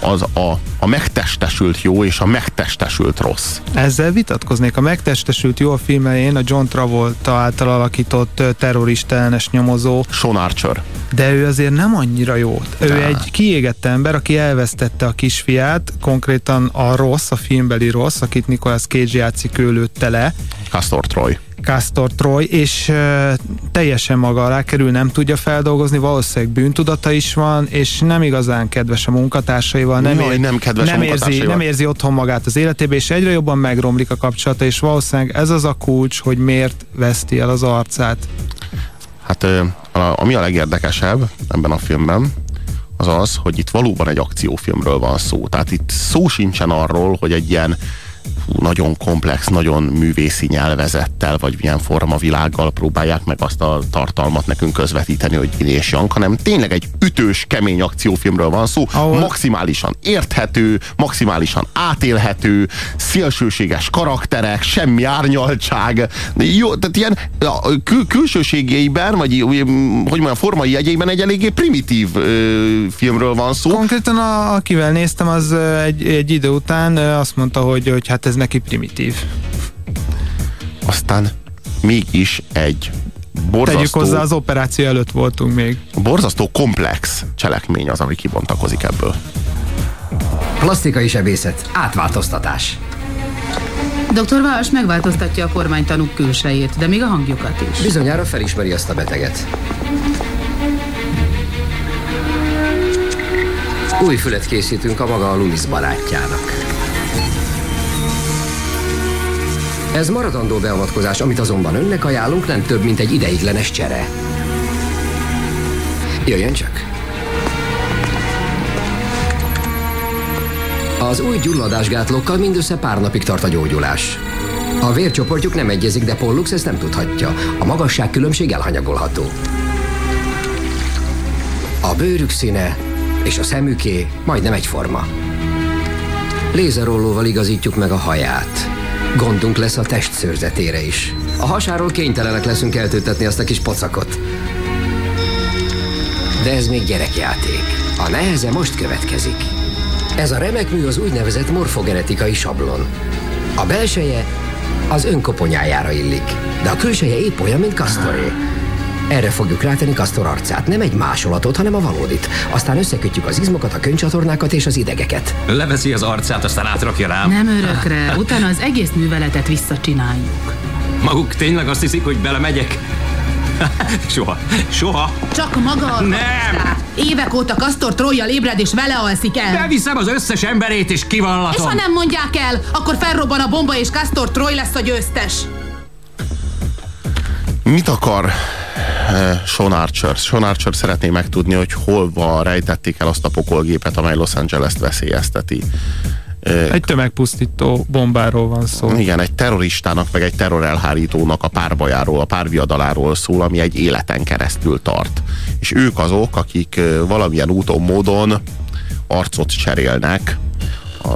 az a, a megtestesült jó és a megtestesült rossz. Ezzel vitatkoznék. A megtestesült jó a filmején a John Travolta által alakított terrorista ellenes nyomozó. Sean Archer. De ő azért nem annyira jó. Ő De. egy kiégett ember, aki elvesztette a kisfiát, konkrétan a rossz, a filmbeli rossz, akit Nicolas Cage játszik, ő lőtte le. Castor Troy. Castor Troy, és uh, teljesen maga alá kerül, nem tudja feldolgozni, valószínűleg bűntudata is van, és nem igazán kedves a munkatársaival, nem, ér, nem, kedves nem, érzi, nem érzi otthon magát az életébe, és egyre jobban megromlik a kapcsolata, és valószínűleg ez az a kulcs, hogy miért veszti el az arcát. Hát ami a legérdekesebb ebben a filmben, az az, hogy itt valóban egy akciófilmről van szó. Tehát itt szó sincsen arról, hogy egy ilyen nagyon komplex, nagyon művészi nyelvezettel, vagy milyen formavilággal próbálják meg azt a tartalmat nekünk közvetíteni, hogy Gini és Jank, hanem tényleg egy ütős, kemény akciófilmről van szó, Ahol... maximálisan érthető, maximálisan átélhető, szélsőséges karakterek, semmi árnyaltság, jó, tehát ilyen kül- külsőségeiben, vagy hogy mondjam, formai jegyeiben egy eléggé primitív ö, filmről van szó. Konkrétan a, akivel néztem, az egy, egy idő után azt mondta, hogy, hogy hát ez neki primitív. Aztán mégis egy borzasztó... Tegyük hozzá, az operáció előtt voltunk még. Borzasztó komplex cselekmény az, ami kibontakozik ebből. Plastikai sebészet, átváltoztatás. Dr. Vás megváltoztatja a kormánytanúk külsejét, de még a hangjukat is. Bizonyára felismeri azt a beteget. Új fület készítünk a maga a Lumis barátjának. Ez maradandó beavatkozás, amit azonban önnek ajánlunk, nem több, mint egy ideiglenes csere. Jöjjön csak! Az új gyulladásgátlókkal mindössze pár napig tart a gyógyulás. A vércsoportjuk nem egyezik, de Pollux ezt nem tudhatja. A magasság különbség elhanyagolható. A bőrük színe és a szemüké majdnem egyforma. Lézerollóval igazítjuk meg a haját. Gondunk lesz a testszőrzetére is. A hasáról kénytelenek leszünk eltöltetni azt a kis pocakot. De ez még gyerekjáték. A neheze most következik. Ez a remek mű az úgynevezett morfogenetikai sablon. A belseje az önkoponyájára illik, de a külseje épp olyan, mint Castoré. Erre fogjuk rátenni Castor arcát, nem egy másolatot, hanem a valódit. Aztán összekötjük az izmokat, a könycsatornákat és az idegeket. Leveszi az arcát, aztán átrakja rám. Nem örökre, utána az egész műveletet visszacsináljuk. Maguk tényleg azt hiszik, hogy belemegyek? Soha. Soha. Csak maga a Nem! Évek óta Kastor Trójjal ébred és vele alszik el. Beviszem az összes emberét és kivallatom. És ha nem mondják el, akkor felrobban a bomba és Kastor Troy lesz a győztes. Mit akar Sean Archer? Sean Archer szeretné megtudni, hogy hol van rejtették el azt a pokolgépet, amely Los Angeles-t veszélyezteti. Egy tömegpusztító bombáról van szó. Igen, egy terroristának, meg egy terrorelhárítónak a párbajáról, a párviadaláról szól, ami egy életen keresztül tart. És ők azok, akik valamilyen úton, módon arcot cserélnek,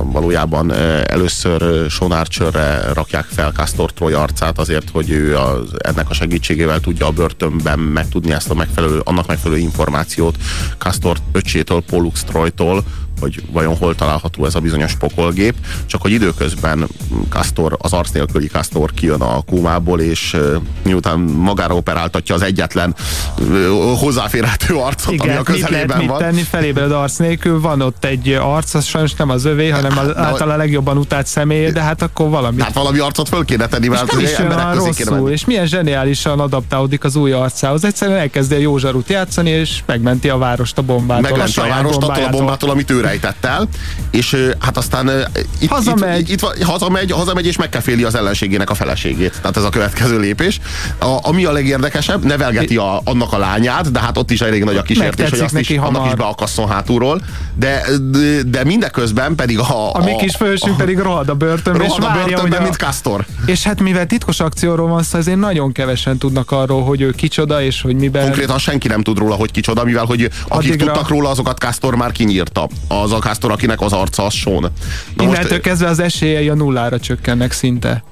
valójában először Sean Archerre rakják fel Castor Troy arcát azért, hogy ő az, ennek a segítségével tudja a börtönben megtudni ezt a megfelelő, annak megfelelő információt Castor öcsétől, Pollux Troytól, hogy vajon hol található ez a bizonyos pokolgép, csak hogy időközben Castor, az arc nélküli Castor kijön a kómából, és miután magára operáltatja az egyetlen hozzáférhető arcot, Igen, ami a közelében mit lehet van. mit tenni, felébred arc nélkül, van ott egy arc, az sajnos nem az övé, hanem az által a legjobban utált személy, de hát akkor valami. Hát valami arcot föl kéne tenni, és mert nem is rosszul, és milyen zseniálisan adaptálódik az új arcához. Egyszerűen elkezdi a jó zsarut játszani, és megmenti a várost a bombától. Megmenti a saját várost attól a bombától, amit ő rejtett el, és hát aztán itt, Hazamegy. Itt, itt, van- hazamegy, hazamegy, és megkeféli az ellenségének a feleségét. Tehát ez a következő lépés. A, ami a legérdekesebb, nevelgeti a, annak a lányát, de hát ott is elég nagy a kísértés, hogy azt is, annak is beakasszon hátulról. De, de, de mindeközben pedig a, A mi kis fősünk pedig rohad a börtönbe, rohad a várja, hogy a... mint Castor. És hát mivel titkos akcióról van szó, ezért nagyon kevesen tudnak arról, hogy ő kicsoda, és hogy miben... Konkrétan senki nem tud róla, hogy kicsoda, mivel hogy akik Addigra- tudtak róla, azokat Castor már kinyírta. Az a Castor, akinek az arca az Sean. Na Innentől kezdve az esélyei a nullára csökkennek szinte.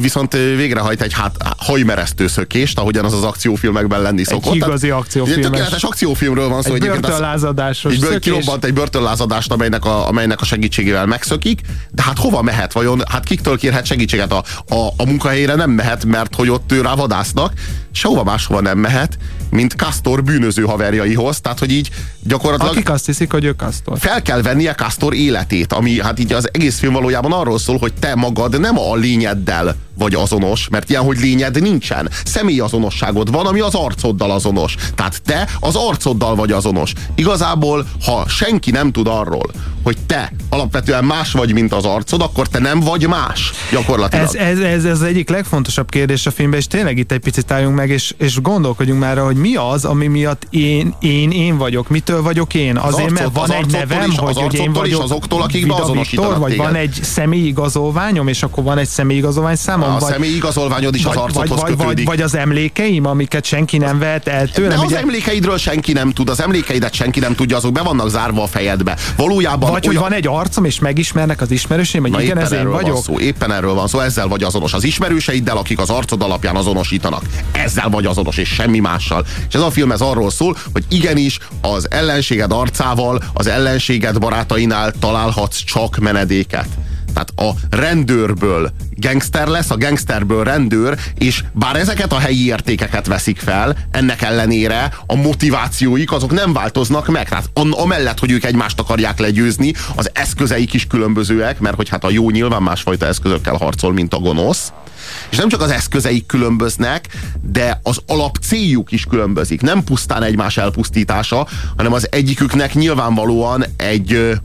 Viszont végrehajt egy hát, hajmeresztő szökést, ahogyan az az akciófilmekben lenni szokott. igazi Tehát akciófilmes. Egy tökéletes akciófilmről van szó. Egy börtönlázadásos bör- szökés. kirobbant egy börtönlázadást, amelynek a, amelynek a segítségével megszökik, de hát hova mehet vajon? Hát kiktől kérhet segítséget? A, a, a munkahelyére nem mehet, mert hogy ott ő rá vadásznak, sehova máshova nem mehet, mint Castor bűnöző haverjaihoz, tehát hogy így gyakorlatilag Akik azt hiszik, hogy ő Castor. fel kell vennie Castor életét, ami hát így az egész film valójában arról szól, hogy te magad nem a lényeddel vagy azonos, mert ilyen, hogy lényed nincsen. Személyazonosságod van, ami az arcoddal azonos. Tehát te az arcoddal vagy azonos. Igazából, ha senki nem tud arról, hogy te alapvetően más vagy, mint az arcod, akkor te nem vagy más. Gyakorlatilag. Ez, ez, ez, ez az egyik legfontosabb kérdés a filmben, és tényleg itt egy picit álljunk meg, és, és gondolkodjunk már, hogy mi az, ami miatt én, én, én vagyok, mitől vagyok én. Azért, mert van az egy nevem, is, hogy, az hogy én vagyok azoktól, akik Vida Viktor, vagy téged. van egy személyigazolványom, és akkor van egy személyigazolvány számom. A vagy, személyigazolványod is az vagy, arcodhoz vagy, vagy, vagy, kötődik. vagy az emlékeim, amiket senki nem vehet el tőlem. De az ugye- emlékeidről senki nem tud, az emlékeidet senki nem tudja, azok be vannak zárva a fejedbe. Valójában vagy hogy van egy arcom, és megismernek az ismerőseim, hogy Na igen, ez én vagyok. Van szó, éppen erről van szó, ezzel vagy azonos az ismerőseiddel, akik az arcod alapján azonosítanak. Ezzel vagy azonos, és semmi mással. És ez a film ez arról szól, hogy igenis az ellenséged arcával, az ellenséged barátainál találhatsz csak menedéket. Tehát a rendőrből gangster lesz, a gangsterből rendőr, és bár ezeket a helyi értékeket veszik fel, ennek ellenére a motivációik azok nem változnak meg. Tehát amellett, hogy ők egymást akarják legyőzni, az eszközeik is különbözőek, mert hogy hát a jó nyilván másfajta eszközökkel harcol, mint a gonosz. És nem csak az eszközeik különböznek, de az alap céljuk is különbözik. Nem pusztán egymás elpusztítása, hanem az egyiküknek nyilvánvalóan egy,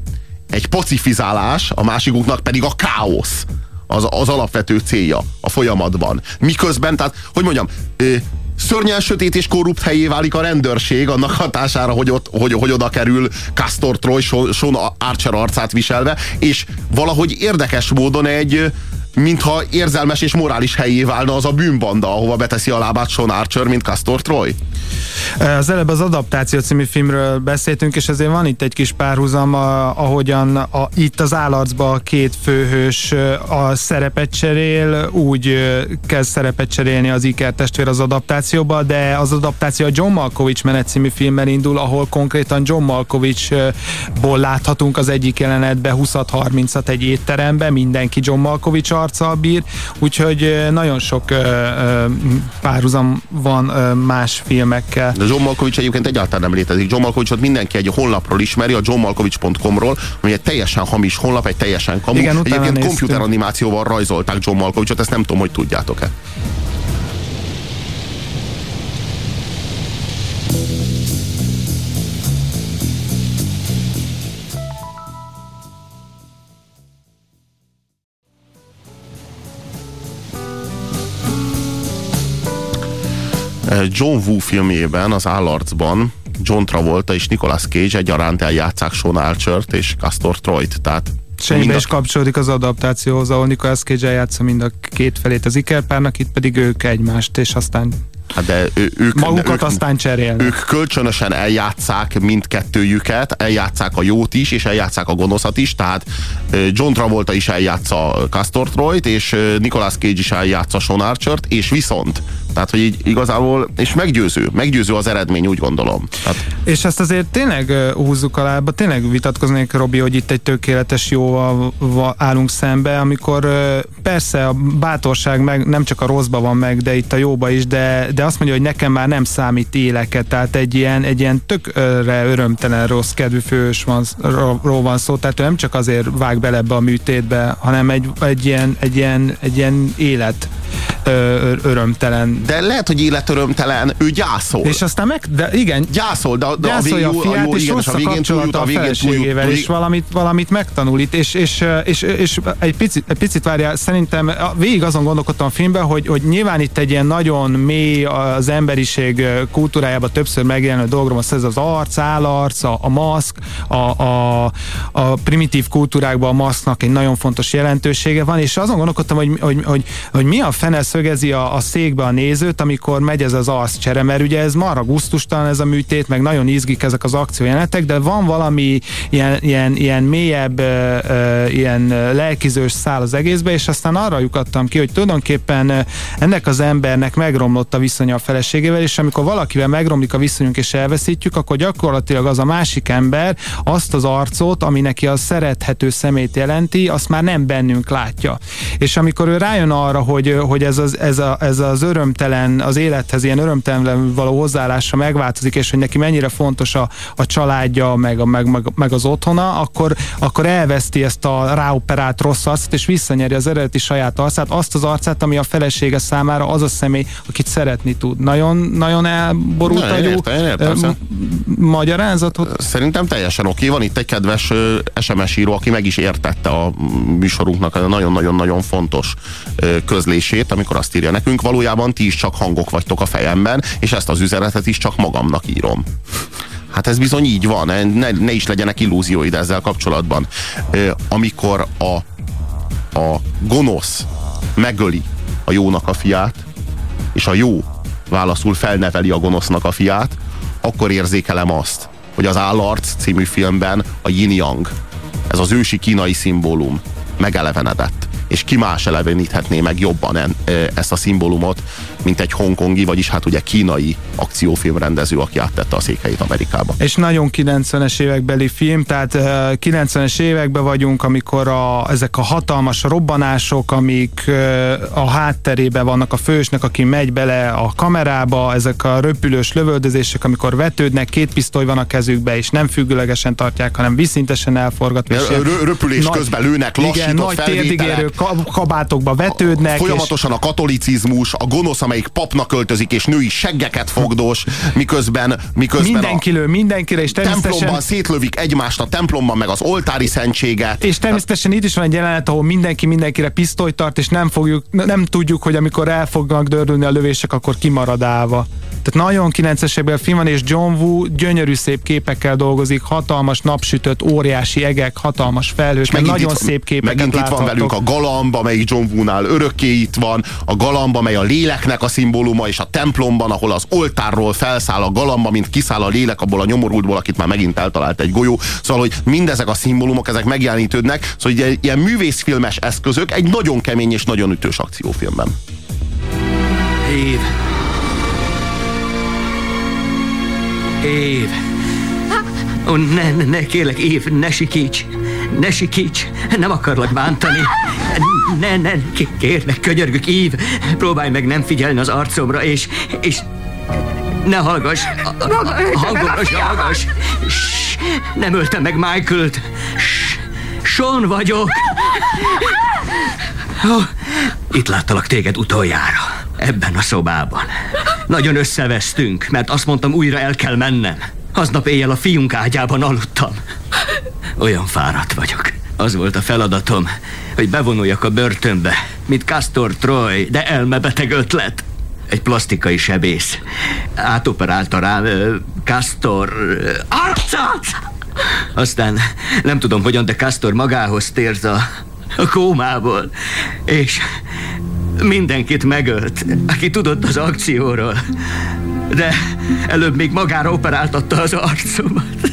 egy pacifizálás, a másikuknak pedig a káosz az, az alapvető célja a folyamatban. Miközben, tehát, hogy mondjam, szörnyen sötét és korrupt helyé válik a rendőrség annak hatására, hogy, ott, hogy, hogy oda kerül Castor Troy Sean Archer arcát viselve, és valahogy érdekes módon egy mintha érzelmes és morális helyé válna az a bűnbanda, ahova beteszi a lábát Sean Archer, mint Castor Troy. Az előbb az Adaptáció című filmről beszéltünk, és ezért van itt egy kis párhuzam, ahogyan a, itt az állarcban a két főhős a szerepet cserél, úgy kezd szerepet cserélni az Iker testvér az adaptációba, de az adaptáció a John Malkovich menet című filmmel indul, ahol konkrétan John Malkovich-ból láthatunk az egyik jelenetben 20-30-at egy étteremben, mindenki John Malkovich arccal bír, úgyhogy nagyon sok párhuzam van más filmekkel. De John Malkovich egyébként egyáltalán nem létezik. John Malkovichot mindenki egy honlapról ismeri, a johnmalkovich.com-ról, ami egy teljesen hamis honlap, egy teljesen kamu. Igen, egyébként komputeranimációval rajzolták John Malkovichot, ezt nem tudom, hogy tudjátok-e. John Woo filmjében, az Állarcban John Travolta és Nicolas Cage egyaránt eljátszák Sean Archer-t és Castor Troyt, tehát Semmibe a... is kapcsolódik az adaptációhoz, ahol Nicolas Cage eljátsza mind a két felét az ikerpárnak, itt pedig ők egymást, és aztán Hát de ő, ők, Magukat ők, aztán cserélnek. Ők kölcsönösen eljátszák mindkettőjüket, eljátszák a jót is, és eljátszák a gonoszat is, tehát John Travolta is eljátsza Castor Troyt, és Nicolas Cage is eljátsza Sean Archer-t, és viszont tehát, hogy így igazából, és meggyőző, meggyőző az eredmény, úgy gondolom. Tehát... És ezt azért tényleg húzzuk alába, tényleg vitatkoznék, Robi, hogy itt egy tökéletes jóval állunk szembe, amikor persze a bátorság meg nem csak a rosszba van meg, de itt a jóba is, de, de azt mondja, hogy nekem már nem számít éleket, tehát egy ilyen, egy ilyen tökre örömtelen rossz kedvű fős van, ról van szó, tehát ő nem csak azért vág bele ebbe a műtétbe, hanem egy, egy, ilyen, egy, ilyen, egy ilyen élet örömtelen. De lehet, hogy életörömtelen, ő gyászol. És aztán meg, de igen. Gyászol, de, de a, végén, a fiát, a, jó, és igen, a végén túljut, a végén túljut, és valamit, valamit megtanul itt, és, és, és, és egy, picit, egy picit várjál, szerintem végig azon gondolkodtam a filmben, hogy, hogy nyilván itt egy ilyen nagyon mély az emberiség kultúrájában többször megjelenő dologról, az ez az arc, állarc, a, a maszk, a, a, a primitív kultúrákban a maszknak egy nagyon fontos jelentősége van, és azon gondolkodtam, hogy, hogy, hogy, hogy mi a fene szögezi a, a székbe a nézőt, amikor megy ez az arccsere, mert ugye ez marra gusztustalan ez a műtét, meg nagyon izgik ezek az akciójelenetek, de van valami ilyen, ilyen, ilyen mélyebb, uh, ilyen lelkizős szál az egészbe, és aztán arra lyukadtam ki, hogy tulajdonképpen ennek az embernek megromlott a viszonya a feleségével, és amikor valakivel megromlik a viszonyunk és elveszítjük, akkor gyakorlatilag az a másik ember azt az arcot, ami neki a szerethető szemét jelenti, azt már nem bennünk látja. És amikor ő rájön arra, hogy, hogy ez, az, ez, a, ez az örömtelen, az élethez ilyen örömtelen való hozzáállása megváltozik, és hogy neki mennyire fontos a, a családja, meg, a, meg, meg, meg az otthona, akkor, akkor elveszti ezt a ráoperált rossz arcát, és visszanyeri az eredeti saját arcát, azt az arcát, ami a felesége számára az a személy, akit szeretni tud. Nagyon, nagyon elborult a agyú magyarázatot? Szerintem teljesen oké. Van itt egy kedves SMS író, aki meg is értette a műsorunknak a nagyon-nagyon-nagyon fontos közlését, amikor azt írja nekünk, valójában ti is csak hangok vagytok a fejemben, és ezt az üzenetet is csak magamnak írom. Hát ez bizony így van, ne, ne is legyenek illúzióid ezzel kapcsolatban. Amikor a, a gonosz megöli a jónak a fiát, és a jó válaszul felneveli a gonosznak a fiát, akkor érzékelem azt, hogy az Állarc című filmben a yin-yang, ez az ősi kínai szimbólum megelevenedett és ki más eleveníthetné meg jobban en, ezt a szimbólumot, mint egy hongkongi, vagyis hát ugye kínai akciófilmrendező, aki áttette a székhelyét Amerikába. És nagyon 90-es évekbeli film, tehát 90-es években vagyunk, amikor a, ezek a hatalmas robbanások, amik a hátterében vannak a fősnek, aki megy bele a kamerába, ezek a röpülős lövöldözések, amikor vetődnek, két pisztoly van a kezükbe, és nem függőlegesen tartják, hanem viszintesen elforgatva. Röpülés nagy, közben lőnek, lassított igen, nagy térdigérő kabátokba vetődnek. Folyamatosan és... a katolicizmus, a gonosz, amelyik papnak költözik, és női seggeket fogdos, miközben, miközben mindenki lő mindenkire, és természetesen... templomban szétlövik egymást a templomban, meg az oltári szentséget. És természetesen itt is van egy jelenet, ahol mindenki mindenkire pisztolyt tart, és nem, fogjuk, nem tudjuk, hogy amikor el fognak dördülni a lövések, akkor kimarad állva. Tehát nagyon 9-es film van, és John Woo gyönyörű szép képekkel dolgozik, hatalmas napsütött, óriási egek, hatalmas felhők, meg nagyon itt, szép képeket Megint láthatok. itt van velünk a galamb, amelyik John Woo-nál örökké itt van, a galamb, amely a léleknek a szimbóluma, és a templomban, ahol az oltárról felszáll a galamba, mint kiszáll a lélek abból a nyomorultból, akit már megint eltalált egy golyó. Szóval, hogy mindezek a szimbólumok, ezek megjelenítődnek, szóval hogy ilyen művészfilmes eszközök egy nagyon kemény és nagyon ütős akciófilmben. Év. Év. Ó, ne, ne, ne, kérlek, Év, ne sikíts. Ne sikíts. Nem akarlak bántani. Ne, ne, kérlek, könyörgök, Év. Próbálj meg nem figyelni az arcomra, és, és ne hallgass. Hangomra se hallgass. Nem öltem meg Michael-t. Sean vagyok. Oh, itt láttalak téged utoljára. Ebben a szobában. Nagyon összevesztünk, mert azt mondtam, újra el kell mennem. Aznap éjjel a fiunk ágyában aludtam. Olyan fáradt vagyok. Az volt a feladatom, hogy bevonuljak a börtönbe, mint Castor Troy, de elmebeteg ötlet. Egy plastikai sebész. Átoperálta rám Castor arcát! Aztán nem tudom hogyan, de Castor magához térz a, a kómából. És mindenkit megölt, aki tudott az akcióról. De előbb még magára operáltatta az arcomat.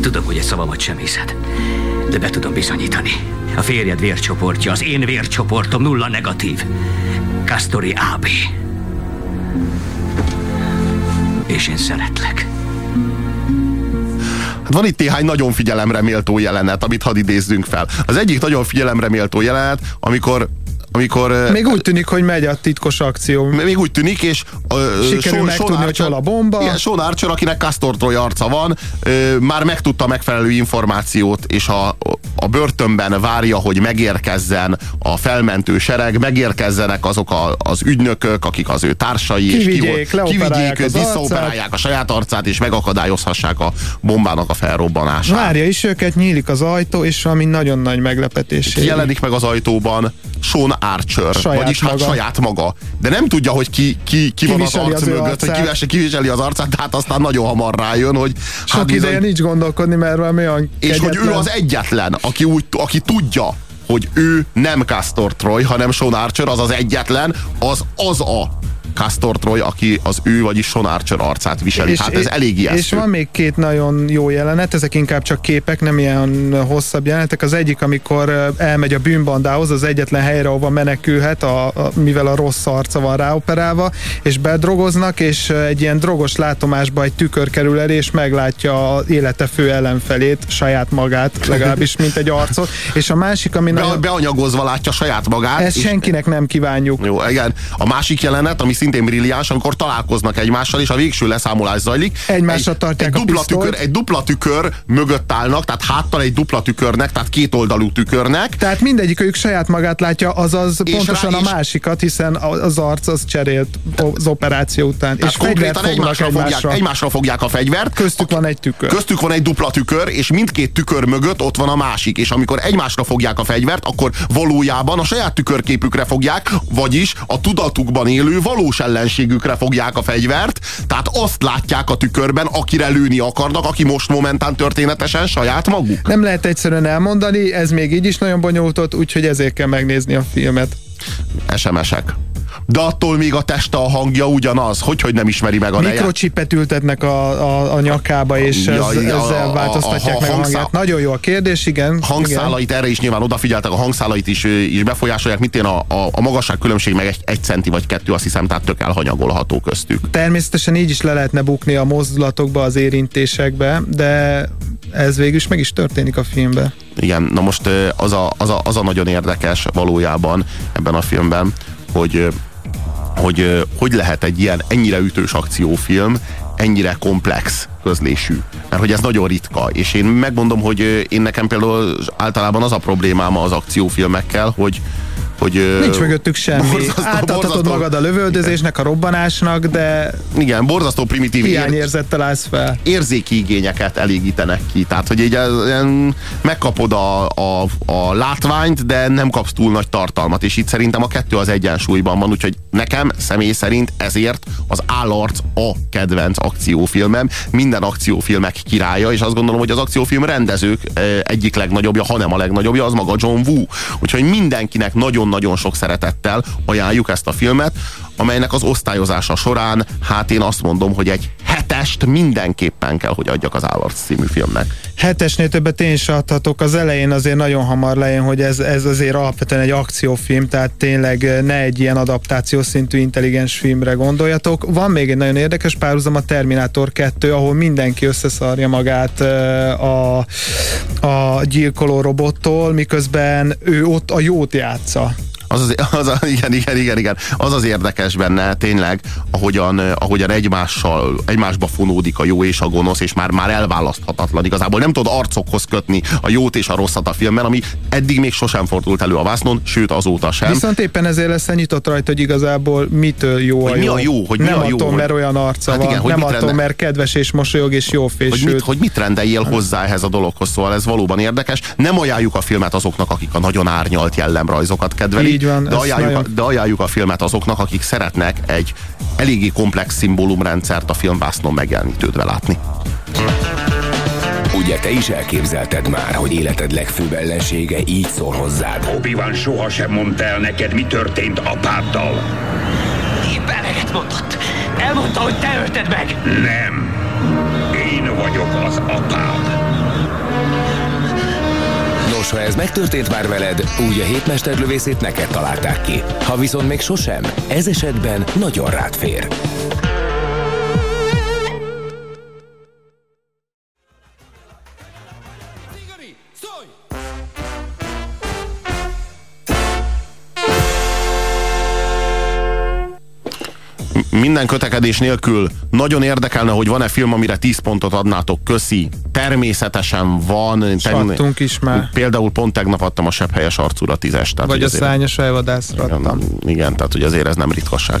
Tudom, hogy egy szavamat sem hiszed, de be tudom bizonyítani. A férjed vércsoportja, az én vércsoportom nulla negatív. Castori AB. És én szeretlek. Hát van itt néhány nagyon figyelemre méltó jelenet, amit hadd idézzünk fel. Az egyik nagyon figyelemre méltó jelenet, amikor amikor... Még úgy tűnik, hogy megy a titkos akció. Még úgy tűnik, és... Uh, Sikerül megtudni, Archer, hogy hol a bomba. Igen, Sean Archer, akinek Castor Troy arca van, uh, már megtudta megfelelő információt, és a, a börtönben várja, hogy megérkezzen a felmentő sereg, megérkezzenek azok a, az ügynökök, akik az ő társai, kivigyék, és kivigyék, visszaoperálják a saját arcát, és megakadályozhassák a bombának a felrobbanását. Várja is őket, nyílik az ajtó, és valami nagyon nagy meglepetés. Jelenik meg az ajtóban Sean Archer, saját vagyis hát maga. hát saját maga. De nem tudja, hogy ki, ki, ki van az arc az mögött, hogy kiviseli, kiviseli az arcát, de hát aztán nagyon hamar rájön, hogy... Sok hát ideje nincs gondolkodni, mert valami olyan És kegyetlen. hogy ő az egyetlen, aki, úgy, aki tudja, hogy ő nem Castor Troy, hanem Sean Archer, az az egyetlen, az az a Castor Troy, aki az ő, vagyis Sean Archer arcát viseli. És, hát ez elég ijesztő. És van még két nagyon jó jelenet, ezek inkább csak képek, nem ilyen hosszabb jelenetek. Az egyik, amikor elmegy a bűnbandához, az egyetlen helyre, ahova menekülhet, a, a, mivel a rossz arca van ráoperálva, és bedrogoznak, és egy ilyen drogos látomásba egy tükör kerül el, és meglátja az élete fő ellenfelét, saját magát, legalábbis, mint egy arcot. És a másik, ami Be, nagyon... Beanyagozva látja saját magát. Ezt senkinek nem kívánjuk. Jó, igen. A másik jelenet, ami szintén brilliáns, amikor találkoznak egymással, és a végső leszámolás zajlik. Egymásra egy, tartják egy dupla, tükör, egy dupla tükör mögött állnak, tehát háttal egy dupla tükörnek, tehát két oldalú tükörnek. Tehát mindegyik ők saját magát látja, azaz és pontosan rá, a másikat, hiszen az arc az cserélt az operáció után. Tehát és konkrétan egymásra, egymásra. Fogják, egymásra fogják a fegyvert. Köztük van egy tükör. Köztük van egy dupla tükör, és mindkét tükör mögött ott van a másik. És amikor egymásra fogják a fegyvert, akkor valójában a saját tükörképükre fogják, vagyis a tudatukban élő valós ellenségükre fogják a fegyvert, tehát azt látják a tükörben, akire lőni akarnak, aki most momentán történetesen saját maguk. Nem lehet egyszerűen elmondani, ez még így is nagyon bonyolultott, úgyhogy ezért kell megnézni a filmet. SMS-ek de attól még a teste a hangja ugyanaz, hogy, hogy nem ismeri meg a nejet. Mikrocsipet ültetnek a, a, a nyakába, és ja, ez, ja, ezzel változtatják a, a, a meg a hangját. Nagyon jó a kérdés, igen. Hangszálait, igen. erre is nyilván odafigyeltek, a hangszálait is, is befolyásolják, mit én a, a, a magasság különbség meg egy, egy centi vagy kettő, azt hiszem, tehát tök elhanyagolható köztük. Természetesen így is le lehetne bukni a mozdulatokba, az érintésekbe, de ez végül is meg is történik a filmben. Igen, na most az a, az a, az a nagyon érdekes valójában ebben a filmben, hogy hogy hogy lehet egy ilyen ennyire ütős akciófilm ennyire komplex közlésű. Mert hogy ez nagyon ritka. És én megmondom, hogy én nekem például általában az a problémám az akciófilmekkel, hogy, hogy Nincs mögöttük semmi. Borzasztó, Átadhatod borzasztó, magad a lövöldözésnek, a robbanásnak, de igen, borzasztó primitív hiányérzettel állsz fel. Érzéki igényeket elégítenek ki. Tehát, hogy így megkapod a, a, a látványt, de nem kapsz túl nagy tartalmat, és itt szerintem a kettő az egyensúlyban van, úgyhogy nekem személy szerint ezért az Állarc a kedvenc akciófilmem, minden akciófilmek királya, és azt gondolom, hogy az akciófilm rendezők egyik legnagyobbja, hanem a legnagyobbja, az maga John Woo. Úgyhogy mindenkinek nagyon nagyon-nagyon sok szeretettel ajánljuk ezt a filmet, amelynek az osztályozása során, hát én azt mondom, hogy egy hetest mindenképpen kell, hogy adjak az Állarc című filmnek. Hetesnél többet én is adhatok. Az elején azért nagyon hamar lejön, hogy ez, ez azért alapvetően egy akciófilm, tehát tényleg ne egy ilyen adaptációs szintű intelligens filmre gondoljatok. Van még egy nagyon érdekes párhuzam a Terminátor 2, ahol mindenki összeszarja magát a, a gyilkoló robottól, miközben ő ott a jót játsza. Az, az, az, az, igen, igen, igen, igen. Az az érdekes benne tényleg, ahogyan, ahogyan egymással, egymásba fonódik a jó és a gonosz, és már, már elválaszthatatlan. Igazából nem tudod arcokhoz kötni a jót és a rosszat a filmben, ami eddig még sosem fordult elő a vásznon, sőt azóta sem. Viszont éppen ezért lesz nyitott rajta, hogy igazából mitől jó hogy a jó. Mi a jó hogy nem mi a jó, attól, mert olyan arca hát van, igen, hogy nem attól, rende... mert kedves és mosolyog és jó fés. Hogy mit, hogy mit rendeljél hozzá ehhez a dologhoz, szóval ez valóban érdekes. Nem ajánljuk a filmet azoknak, akik a nagyon árnyalt jellemrajzokat kedvelik. Így van, de, ajánljuk, nagyon... de ajánljuk a filmet azoknak, akik szeretnek egy eléggé komplex szimbólumrendszert a filmvásznon megjelenítődve látni. Ugye te is elképzelted már, hogy életed legfőbb ellensége így szól hozzád? Obi-Wan sohasem mondta el neked, mi történt apáddal. Beleget mondott. Elmondta, hogy te ölted meg. Nem. Én vagyok az apád. Nos, ha ez megtörtént már veled, úgy a hétmesterlövészét neked találták ki. Ha viszont még sosem, ez esetben nagyon rád fér. Minden kötekedés nélkül nagyon érdekelne, hogy van-e film, amire 10 pontot adnátok. Köszi. Természetesen van. Sattunk is már. Például pont tegnap adtam a sebb helyes arcúra tízes. Tehát, Vagy a szányos elvadászra adtam. Igen, igen, tehát hogy azért ez nem ritkasság.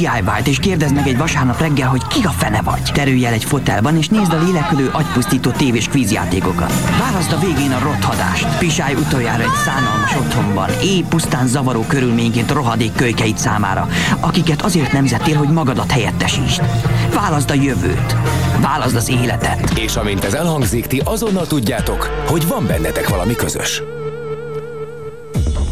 DIY-t és kérdezd meg egy vasárnap reggel, hogy ki a fene vagy. Terülj el egy fotelban és nézd a lélekülő agypusztító tévés kvízjátékokat. Válaszd a végén a rothadást. Pisálj utoljára egy szánalmas otthonban, éj pusztán zavaró körülményként rohadék kölykeit számára, akiket azért nemzettél, hogy magadat helyettesítsd. Válaszd a jövőt. Válaszd az életet. És amint ez elhangzik, ti azonnal tudjátok, hogy van bennetek valami közös.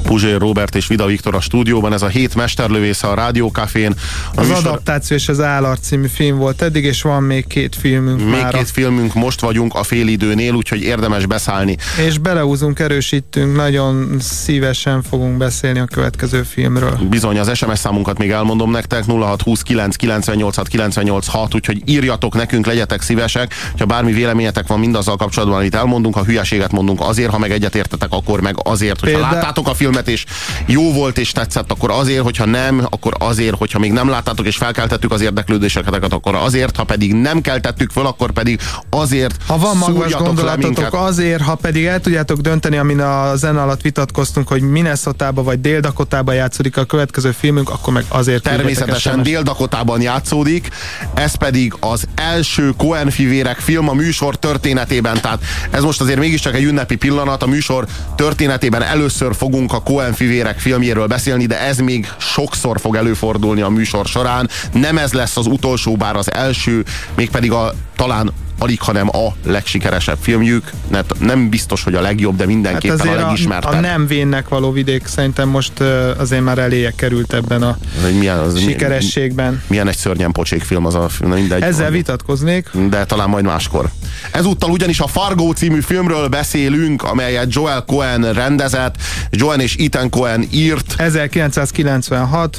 Puzsér Robert és Vida Viktor a stúdióban, ez a hét mesterlövésze a Rádiókafén. Az műsor... adaptáció és az Állarc című film volt eddig, és van még két filmünk Még mára. két filmünk, most vagyunk a félidőnél, úgyhogy érdemes beszállni. És beleúzunk, erősítünk, nagyon szívesen fogunk beszélni a következő filmről. Bizony, az SMS számunkat még elmondom nektek, 0629 98 98 6, úgyhogy írjatok nekünk, legyetek szívesek, ha bármi véleményetek van mindazzal kapcsolatban, amit elmondunk, ha hülyeséget mondunk azért, ha meg egyetértetek, akkor meg azért, hogyha Példa... láttátok a filmet, és jó volt és tetszett, akkor azért, hogyha nem, akkor azért, hogyha még nem láttátok és felkeltettük az érdeklődéseket, akkor azért, ha pedig nem keltettük föl, akkor pedig azért Ha van magas gondolatotok, azért, ha pedig el tudjátok dönteni, amin a zene alatt vitatkoztunk, hogy minnesota vagy Dél-Dakotába játszódik a következő filmünk, akkor meg azért Természetesen Dél-Dakotában játszódik, ez pedig az első Cohen fivérek film a műsor történetében, tehát ez most azért mégiscsak egy ünnepi pillanat, a műsor történetében először fogunk a Cohen fivérek filmjéről beszélni, de ez még sokszor fog előfordulni a műsor során. Nem ez lesz az utolsó, bár az első, mégpedig a talán alig, hanem a legsikeresebb filmjük. Nem biztos, hogy a legjobb, de mindenképpen hát a legismertebb. A, a nem vénnek való vidék szerintem most azért már eléje került ebben a milyen, az, sikerességben. Milyen egy szörnyen pocsék film az a film. Mindegy, Ezzel van. vitatkoznék. De talán majd máskor. Ezúttal ugyanis a Fargo című filmről beszélünk, amelyet Joel Cohen rendezett, Joel és Ethan Cohen írt. 1996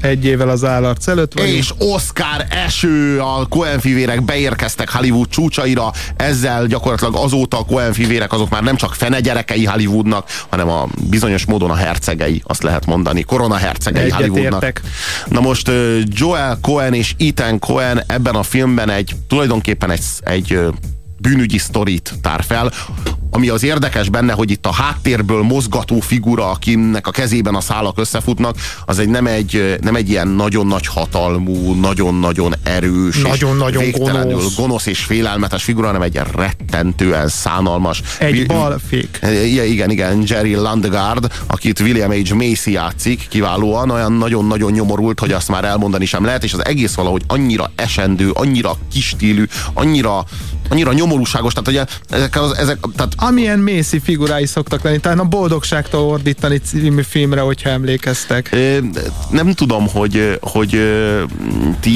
egy évvel az állarc előtt vagyunk. És Oscar eső, a Coen fivérek beérkeztek Hollywood csúcsaira, ezzel gyakorlatilag azóta a Coen fivérek azok már nem csak fene gyerekei Hollywoodnak, hanem a bizonyos módon a hercegei, azt lehet mondani, korona hercegei Egyet Hollywoodnak. Értek. Na most Joel Cohen és Ethan Cohen ebben a filmben egy tulajdonképpen egy, egy bűnügyi sztorit tár fel, ami az érdekes benne, hogy itt a háttérből mozgató figura, akinek a kezében a szálak összefutnak, az egy nem egy, nem egy ilyen nagyon nagy hatalmú, nagyon-nagyon erős, nagyon-nagyon gonosz. gonosz és félelmetes figura, hanem egy rettentően szánalmas. Egy balfék. Igen, igen, igen, Jerry Landgard, akit William H. Macy játszik kiválóan, olyan nagyon-nagyon nyomorult, hogy azt már elmondani sem lehet, és az egész valahogy annyira esendő, annyira kistílű, annyira annyira nyomorúságos, tehát ugye ezek, az, ezek tehát... Amilyen mészi figurái szoktak lenni, tehát a Boldogságtól ordítani című filmre, hogyha emlékeztek. Nem tudom, hogy, hogy ti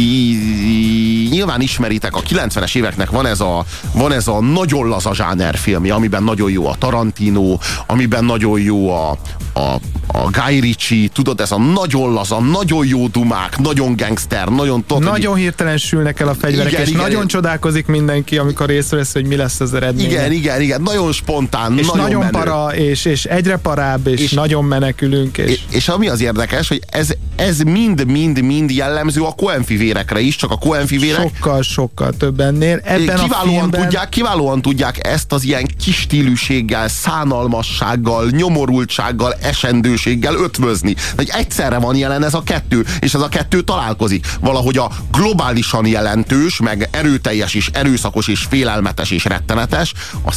nyilván ismeritek, a 90-es éveknek van ez a, van ez a nagyon laza zsáner filmje, amiben nagyon jó a Tarantino, amiben nagyon jó a, a, a Guy Ritchie, tudod, ez a nagyon laza, nagyon jó dumák, nagyon gangster, nagyon... Tot, nagyon hirtelen sülnek el a fegyverek, igen, és igen, nagyon csodálkozik mindenki, amikor amikor észrevesz, hogy mi lesz az eredmény. Igen, igen, igen, nagyon spontán, és nagyon, nagyon menő. para, és, és egyre parább, és, és nagyon menekülünk. És... és ami az érdekes, hogy ez, ez mind, mind, mind jellemző a Coen fivérekre is, csak a Coen fivérek... Sokkal, sokkal több ennél. Ebben kiválóan, a filmben... tudják, kiválóan tudják ezt az ilyen kis stílűséggel, szánalmassággal, nyomorultsággal, esendőséggel ötvözni. Hogy egyszerre van jelen ez a kettő, és ez a kettő találkozik. Valahogy a globálisan jelentős, meg erőteljes és erőszakos és félelmetes és rettenetes, a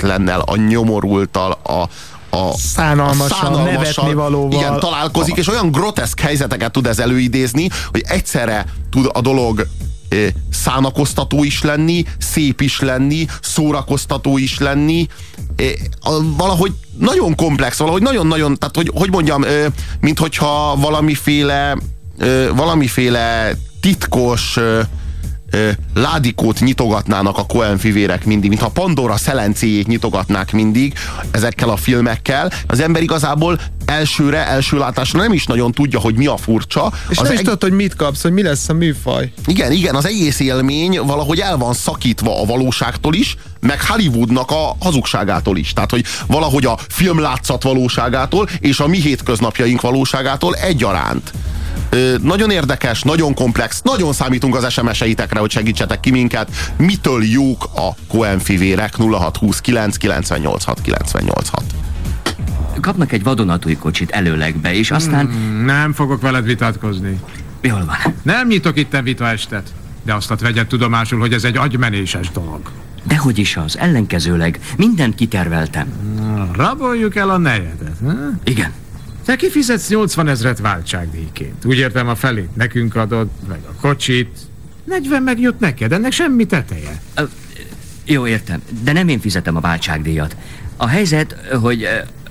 szerencsétlennel, a nyomorultal, a, a szánalmasan, a nevetni valóval. Igen, találkozik, és olyan groteszk helyzeteket tud ez előidézni, hogy egyszerre tud a dolog szánakoztató is lenni, szép is lenni, szórakoztató is lenni, valahogy nagyon komplex, valahogy nagyon-nagyon, tehát hogy, hogy mondjam, mint hogyha valamiféle valamiféle titkos ládikót nyitogatnának a Coen fivérek mindig, mintha Pandora szelencéjét nyitogatnák mindig ezekkel a filmekkel. Az ember igazából elsőre, első látásra nem is nagyon tudja, hogy mi a furcsa. És az nem is tudod, hogy mit kapsz, hogy mi lesz a műfaj. Igen, igen, az egész élmény valahogy el van szakítva a valóságtól is, meg Hollywoodnak a hazugságától is. Tehát, hogy valahogy a filmlátszat valóságától és a mi hétköznapjaink valóságától egyaránt. Ö, nagyon érdekes, nagyon komplex, nagyon számítunk az SMS-eitekre, hogy segítsetek ki minket. Mitől jók a Coen fivérek 0629 986 986 kapnak egy vadonatúj kocsit előlegbe, és aztán... Hmm, nem fogok veled vitatkozni. Jól van. Nem nyitok itt vita estet, de azt vegyed tudomásul, hogy ez egy agymenéses dolog. Dehogy is az, ellenkezőleg. Mindent kiterveltem. Na, raboljuk el a nejedet, ha? Igen. Te kifizetsz 80 ezret váltságdíjként. Úgy értem a felét nekünk adod, meg a kocsit. 40 meg jött neked, ennek semmi teteje. Ö, jó, értem, de nem én fizetem a váltságdíjat. A helyzet, hogy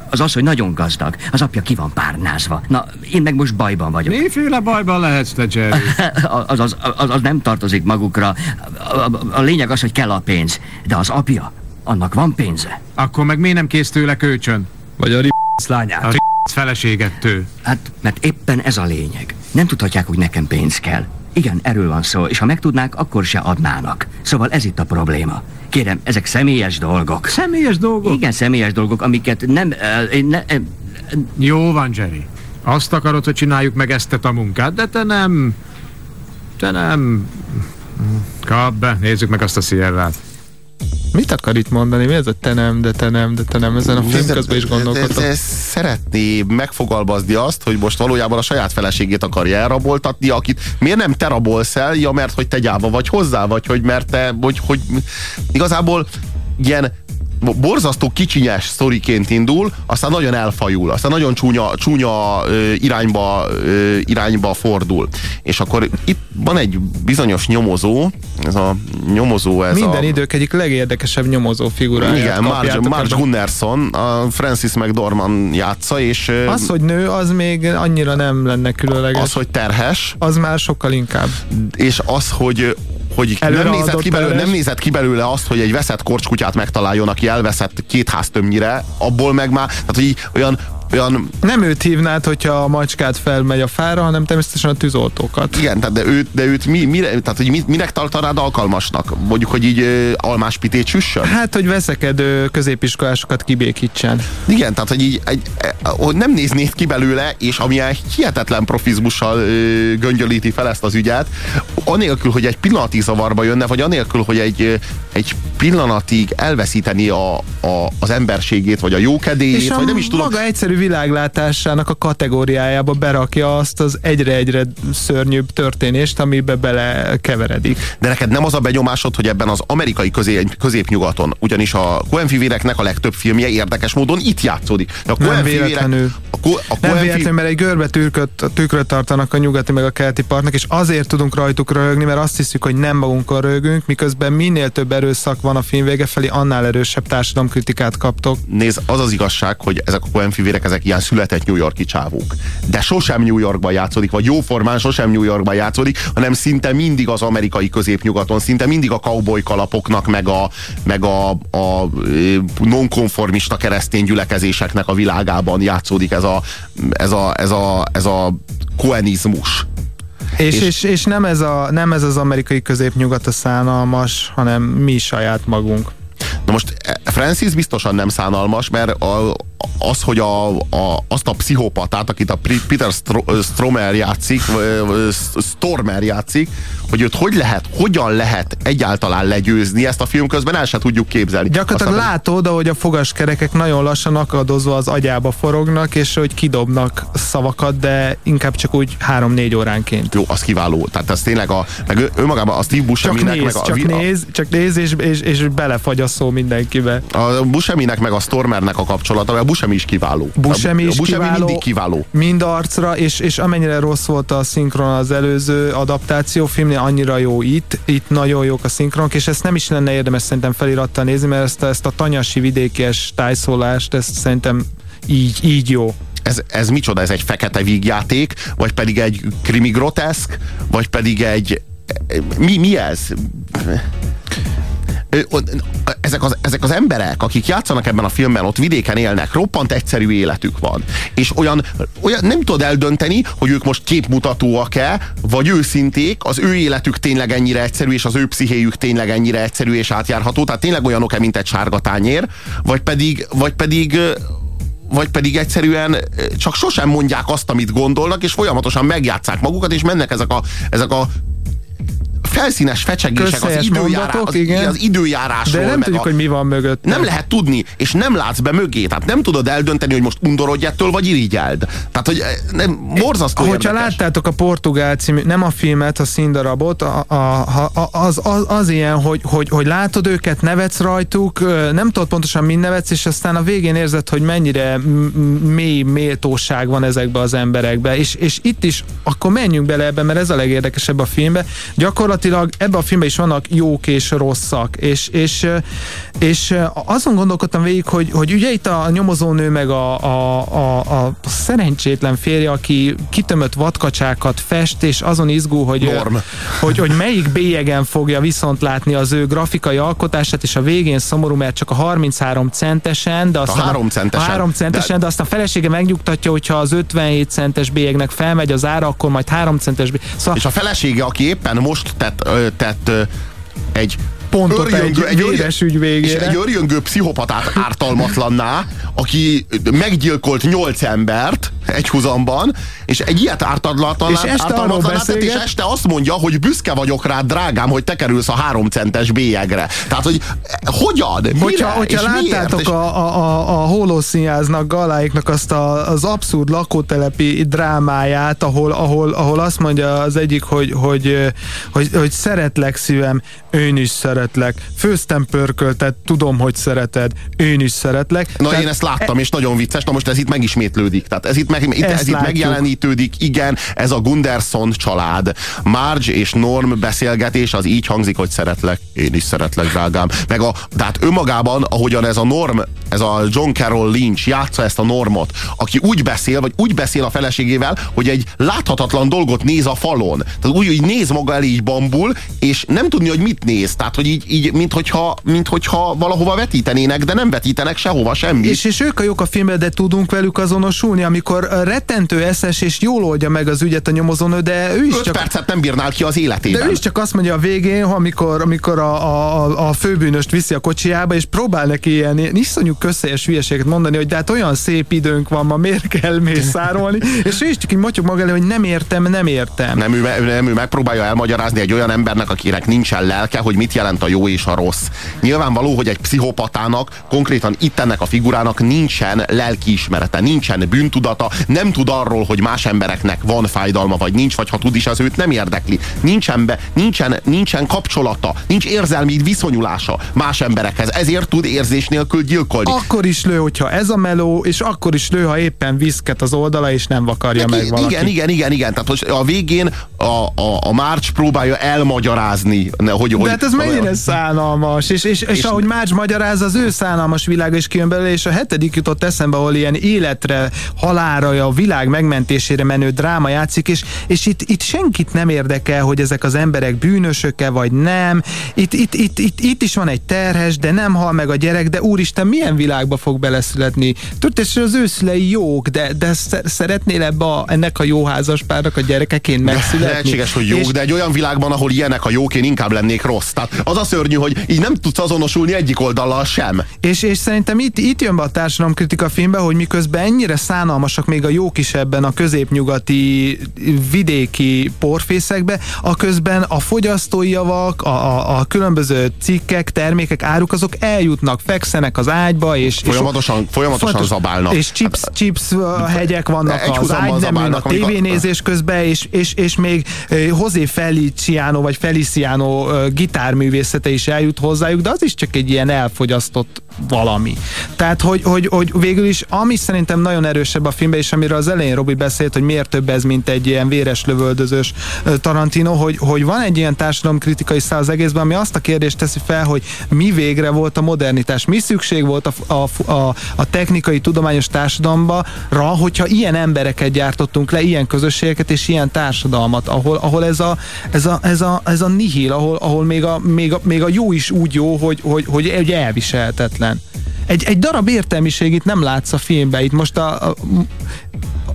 az az, hogy nagyon gazdag. Az apja ki van párnázva. Na, én meg most bajban vagyok. Miféle bajban lehetsz te, Jerry? az, az, az, az nem tartozik magukra. A, a, a lényeg az, hogy kell a pénz. De az apja, annak van pénze. Akkor meg miért nem kész tőle kölcsön? Vagy a r***sz lányát? A r***sz feleségettől. Hát, mert éppen ez a lényeg. Nem tudhatják, hogy nekem pénz kell. Igen, erről van szó, és ha megtudnák, akkor se adnának. Szóval ez itt a probléma. Kérem, ezek személyes dolgok. Személyes dolgok? Igen, személyes dolgok, amiket nem... Uh, ne, uh, Jó van, Jerry. Azt akarod, hogy csináljuk meg ezt a munkát, de te nem... Te nem... Kap be, nézzük meg azt a Sierrát. Mit akar itt mondani? Mi ez a te nem, de te nem, de te nem? Ezen a film közben is gondolkodtam. Ez, szeretné megfogalmazni azt, hogy most valójában a saját feleségét akarja elraboltatni, akit miért nem te rabolsz el? Ja, mert hogy te gyáva vagy hozzá, vagy hogy mert te, hogy, hogy igazából ilyen borzasztó kicsinyes sztoriként indul, aztán nagyon elfajul, aztán nagyon csúnya, csúnya irányba, irányba fordul. És akkor itt van egy bizonyos nyomozó, ez a nyomozó, ez Minden a... idők egyik legérdekesebb nyomozó figuráját Igen, Marge, Marge. Gunnarsson, a Francis McDormand játsza, és Az, hogy nő, az még annyira nem lenne különleges. az, hogy terhes, Az már sokkal inkább. és az, hogy hogy nem nézett, ki belőle, nem nézett ki belőle azt, hogy egy veszett korcskutyát megtaláljon, aki elveszett két háztömnyire, abból meg már, tehát hogy olyan, olyan Nem őt hívnád, hogyha a macskát felmegy a fára, hanem természetesen a tűzoltókat. Igen, tehát de őt, de őt mi, mire, tehát, hogy mi, minek tartanád alkalmasnak? Mondjuk, hogy így ö, almáspitét süssön? Hát, hogy veszekedő középiskolásokat kibékítsen. Igen, tehát, hogy így egy, e, hogy nem néznéd ki belőle, és amilyen hihetetlen profizmussal ö, göngyölíti fel ezt az ügyet, anélkül, hogy egy pillanatig zavarba jönne, vagy anélkül, hogy egy, egy pillanatig elveszíteni a, a, az emberségét, vagy a jókedélyét, vagy nem is tudom. maga egyszerű világlátásának a kategóriájába berakja azt az egyre-egyre szörnyűbb történést, amibe belekeveredik. De neked nem az a benyomásod, hogy ebben az amerikai közé, középnyugaton, ugyanis a Coen fivéreknek a legtöbb filmje érdekes módon itt játszódik. De a Nem véletlenül. a, Ko- a Nem véletlenül, mert egy görbe tükröt, tükröt tartanak a nyugati meg a keleti partnak, és azért tudunk rajtuk röhögni, mert azt hiszük, hogy nem magunkon röhögünk, miközben minél több erőszak van a film vége felé, annál erősebb társadalomkritikát kaptok. Nézd, az az igazság, hogy ezek a Coen fivérek, ezek ilyen született New Yorki csávók. De sosem New Yorkban játszódik, vagy jóformán sosem New Yorkban játszódik, hanem szinte mindig az amerikai középnyugaton, szinte mindig a cowboy kalapoknak, meg a, meg a, a nonkonformista keresztény gyülekezéseknek a világában játszódik ez a, ez a, ez a, ez a koenizmus. És, És- és, és, nem, ez a, nem ez az amerikai középnyugat a szánalmas, hanem mi saját magunk. Na most Francis biztosan nem szánalmas, mert a, az, hogy a, a, azt a pszichopatát, akit a Peter Stro- Stromer játszik, Stormer játszik, hogy őt hogy lehet, hogyan lehet egyáltalán legyőzni, ezt a film közben el se tudjuk képzelni. Gyakorlatilag Aztán- látod, ahogy a fogaskerekek nagyon lassan akadozva az agyába forognak, és hogy kidobnak szavakat, de inkább csak úgy 3-4 óránként. Jó, az kiváló. Tehát ez tényleg a, meg önmagában a Steve Csak Busceminek, néz, meg a, csak a, néz, csak néz, és, és, és belefagy a szó mindenkibe. a Busceminek meg a Stormernek a kapcsolata, mert a Buscemi is kiváló. Buscemi a, is a Buscemi kiváló. mindig kiváló. Mind arcra, és, és amennyire rossz volt a szinkron az előző adaptációfilmnél, annyira jó itt. Itt nagyon jók a szinkronok, és ezt nem is lenne érdemes szerintem felirattal nézni, mert ezt, a- ezt a tanyasi vidékes tájszólást, ezt szerintem így, így jó. ez, ez micsoda? Ez egy fekete vígjáték, vagy pedig egy krimi groteszk, vagy pedig egy... Mi, mi ez? Ezek az, ezek az emberek, akik játszanak ebben a filmben, ott vidéken élnek, roppant egyszerű életük van. És olyan, olyan nem tudod eldönteni, hogy ők most képmutatóak-e, vagy őszinték, az ő életük tényleg ennyire egyszerű, és az ő pszichéjük tényleg ennyire egyszerű és átjárható, tehát tényleg olyanok-e, mint egy sárga tányér, vagy pedig, vagy pedig vagy pedig egyszerűen csak sosem mondják azt, amit gondolnak, és folyamatosan megjátszák magukat, és mennek ezek a, ezek a felszínes fecsegések az, Közhelyes időjárá, mondatok, az, igen. az időjárásról. De nem tudjuk, a, hogy mi van mögött. nem lehet tudni, és nem látsz be mögé, tehát nem tudod eldönteni, hogy most undorodj ettől, vagy irigyeld. Tehát, hogy eh, nem, borzasztó Hogyha érdekes. láttátok a portugál című, nem a filmet, a színdarabot, a, a, a, az, az, az ilyen, hogy, hogy, hogy látod őket, nevetsz rajtuk, nem tudod pontosan mind nevetsz, és aztán a végén érzed, hogy mennyire mély méltóság van ezekbe az emberekbe. És, és itt is, akkor menjünk bele ebbe, mert ez a legérdekesebb a filmbe. Gyakorlatilag ebbe a filmben is vannak jók és rosszak, és, és, és azon gondolkodtam végig, hogy, hogy ugye itt a nyomozónő meg a, a, a, a szerencsétlen férje, aki kitömött vadkacsákat fest, és azon izgul, hogy, Norm. hogy, hogy melyik bélyegen fogja viszont látni az ő grafikai alkotását, és a végén szomorú, mert csak a 33 centesen, de aztán három centesen. a 3 centesen, de, de aztán a felesége megnyugtatja, hogyha az 57 centes bélyegnek felmegy az ára, akkor majd 3 centes bélyeg. Szóval És a felesége, aki éppen most tett, tett egy Pontot egy véres ügy végére. És egy örjöngő pszichopatát ártalmatlanná, aki meggyilkolt nyolc embert egy huzamban, és egy ilyet ártatlanná, És este ártalmatlanná tett, és este azt mondja, hogy büszke vagyok rád, drágám, hogy te kerülsz a három centes bélyegre. Tehát, hogy hogyan? Mire? Hogyha, hogyha és miért? láttátok És- a, a, a, holoszínjáznak, galáiknak azt a, az abszurd lakótelepi drámáját, ahol, ahol, ahol azt mondja az egyik, hogy, hogy, hogy, hogy szeretlek szívem, ön is szeret szeretlek, főztem pörköltet, tudom, hogy szereted, én is szeretlek. Na Tehát én ezt láttam, e... és nagyon vicces, na most ez itt meg ismétlődik. Tehát ez itt, meg, itt, ez itt megjelenítődik, igen, ez a Gunderson család. Marge és Norm beszélgetés az így hangzik, hogy szeretlek, én is szeretlek, drágám. Meg a, tehát önmagában, ahogyan ez a Norm, ez a John Carroll Lynch játsza ezt a Normot, aki úgy beszél, vagy úgy beszél a feleségével, hogy egy láthatatlan dolgot néz a falon. Tehát úgy, úgy néz maga elé így bambul, és nem tudni, hogy mit néz. Tehát, hogy így, így mint, hogyha, mint hogyha valahova vetítenének, de nem vetítenek sehova semmi. És, és ők a jók a filmben, de tudunk velük azonosulni, amikor rettentő eszes és jól oldja meg az ügyet a nyomozónő, de ő is Öt csak... percet nem bírnál ki az életében. De ő is csak azt mondja a végén, amikor, amikor a, a, a főbűnöst viszi a kocsiába, és próbál neki ilyen iszonyú közhelyes hülyeséget mondani, hogy de hát olyan szép időnk van ma, miért kell mészárolni, és ő is csak így motyog maga elé, hogy nem értem, nem értem. Nem ő, nem, ő megpróbálja elmagyarázni egy olyan embernek, akinek nincsen lelke, hogy mit jelent a jó és a rossz. Nyilvánvaló, hogy egy pszichopatának, konkrétan itt ennek a figurának nincsen lelkiismerete, nincsen bűntudata, nem tud arról, hogy más embereknek van fájdalma, vagy nincs, vagy ha tud is, az őt nem érdekli. Nincsen, be, nincsen, nincsen kapcsolata, nincs érzelmi viszonyulása más emberekhez, ezért tud érzés nélkül gyilkolni. Akkor is lő, hogyha ez a meló, és akkor is lő, ha éppen viszket az oldala, és nem vakarja Neki, meg valaki. Igen, igen, igen, igen. Tehát hogy a végén a, a, a March próbálja elmagyarázni, hogy... De hát ez mennyire szánalmas, és, és, és, és ahogy March magyaráz, az ő szánalmas világa is kijön belőle, és a hetedik jutott eszembe, ahol ilyen életre, halára, a világ megmentésére menő dráma játszik, és, és itt, itt senkit nem érdekel, hogy ezek az emberek bűnösöke, vagy nem. Itt, itt, itt, itt, itt is van egy terhes, de nem hal meg a gyerek, de úristen, milyen világba fog beleszületni? És az őszülei jók, de, de szeretnél ebbe a, ennek a jó házaspárnak a gyerekeként megszületni? Lehetséges, hogy jók, és... de egy olyan világban, ahol ilyenek a jók, én inkább lennék rossz. Tehát az a szörnyű, hogy így nem tudsz azonosulni egyik oldallal sem. És, és szerintem itt, itt jön be a társadalomkritika filmbe, hogy miközben ennyire szánalmasak még a jók is ebben a középnyugati vidéki porfészekbe, a közben a fogyasztói javak, a, a, a különböző cikkek, termékek, áruk, azok eljutnak, fekszenek az ágyba, és folyamatosan, és, folyamatosan zabálnak. És chips, hát, chips hegyek vannak egy az ágyneműn, a tévénézés közben, és, és, és még José Feliciano vagy Feliciano gitárművészete is eljut hozzájuk, de az is csak egy ilyen elfogyasztott valami. Tehát, hogy, hogy, hogy végül is, ami szerintem nagyon erősebb a filmben, és amiről az elején Robi beszélt, hogy miért több ez, mint egy ilyen véres lövöldözős Tarantino, hogy, hogy van egy ilyen társadalomkritikai szál az egészben, ami azt a kérdést teszi fel, hogy mi végre volt a modernitás, mi szükség volt a, a, a, a technikai, tudományos társadalomba, hogyha ilyen embereket gyártottunk le, ilyen közösségeket és ilyen társadalmat, ahol, ahol ez, a, ez, a, ez, a, ez a nihil, ahol, ahol még, a, még, a, még a jó is úgy jó, hogy, hogy, hogy, hogy elviselhetetlen. Egy, egy darab értelmiségét nem látsz a filmben. Itt most a, a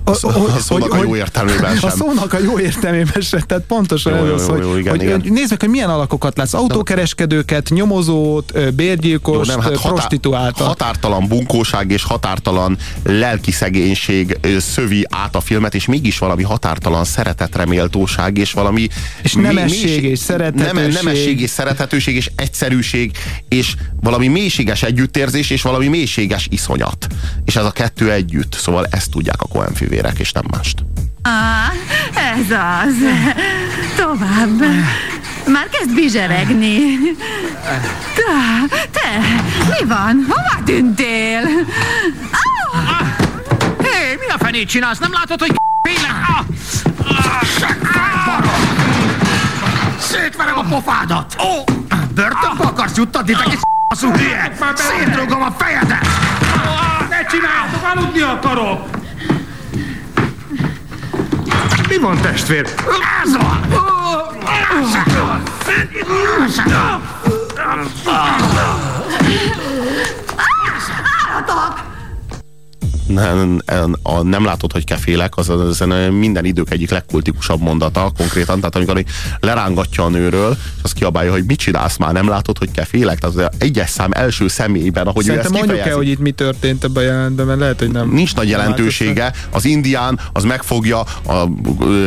a, a, a szónak hogy, a jó értelmében sem. A szónak a jó értelmében sem, tehát pontosan jó, ez az, hogy, jó, igen, hogy igen. nézd meg, hogy milyen alakokat látsz. Autókereskedőket, nyomozót, bérgyilkost, jó, nem, hát prostituáltat. Határtalan bunkóság és határtalan lelki szegénység szövi át a filmet, és mégis valami határtalan szeretetreméltóság, és valami... És nemesség és szeretetőség. Nem, nemesség és szeretetőség és egyszerűség, és valami mélységes együttérzés, és valami mélységes iszonyat. És ez a kettő együtt. Szóval ezt tudják a Coen fivérek, és nem mást. Ah, ez az. Tovább. Már kezd bizseregni. Te, te, mi van? Hova tűntél? Ah! Hé, hey, mi a fenét csinálsz? Nem látod, hogy félek? Ah! Szétverem a pofádat! Oh! Börtönbe akarsz juttatni, te kis szú hülye! Szétrugom a fejedet! Ne csináljátok, aludni akarok! Mi van, testvér? Ez van! Állatok! Nem, a, nem látod, hogy kefélek, az, az, az minden idők egyik legkultikusabb mondata konkrétan, tehát amikor lerángatja a nőről, és azt kiabálja, hogy mit csinálsz már, nem látod, hogy kefélek, tehát az egyes szám első személyben, ahogy Szerintem ő ezt mondjuk el, hogy itt mi történt ebben a jelentben, mert lehet, hogy nem. Nincs nagy jelentősége, az indián az megfogja a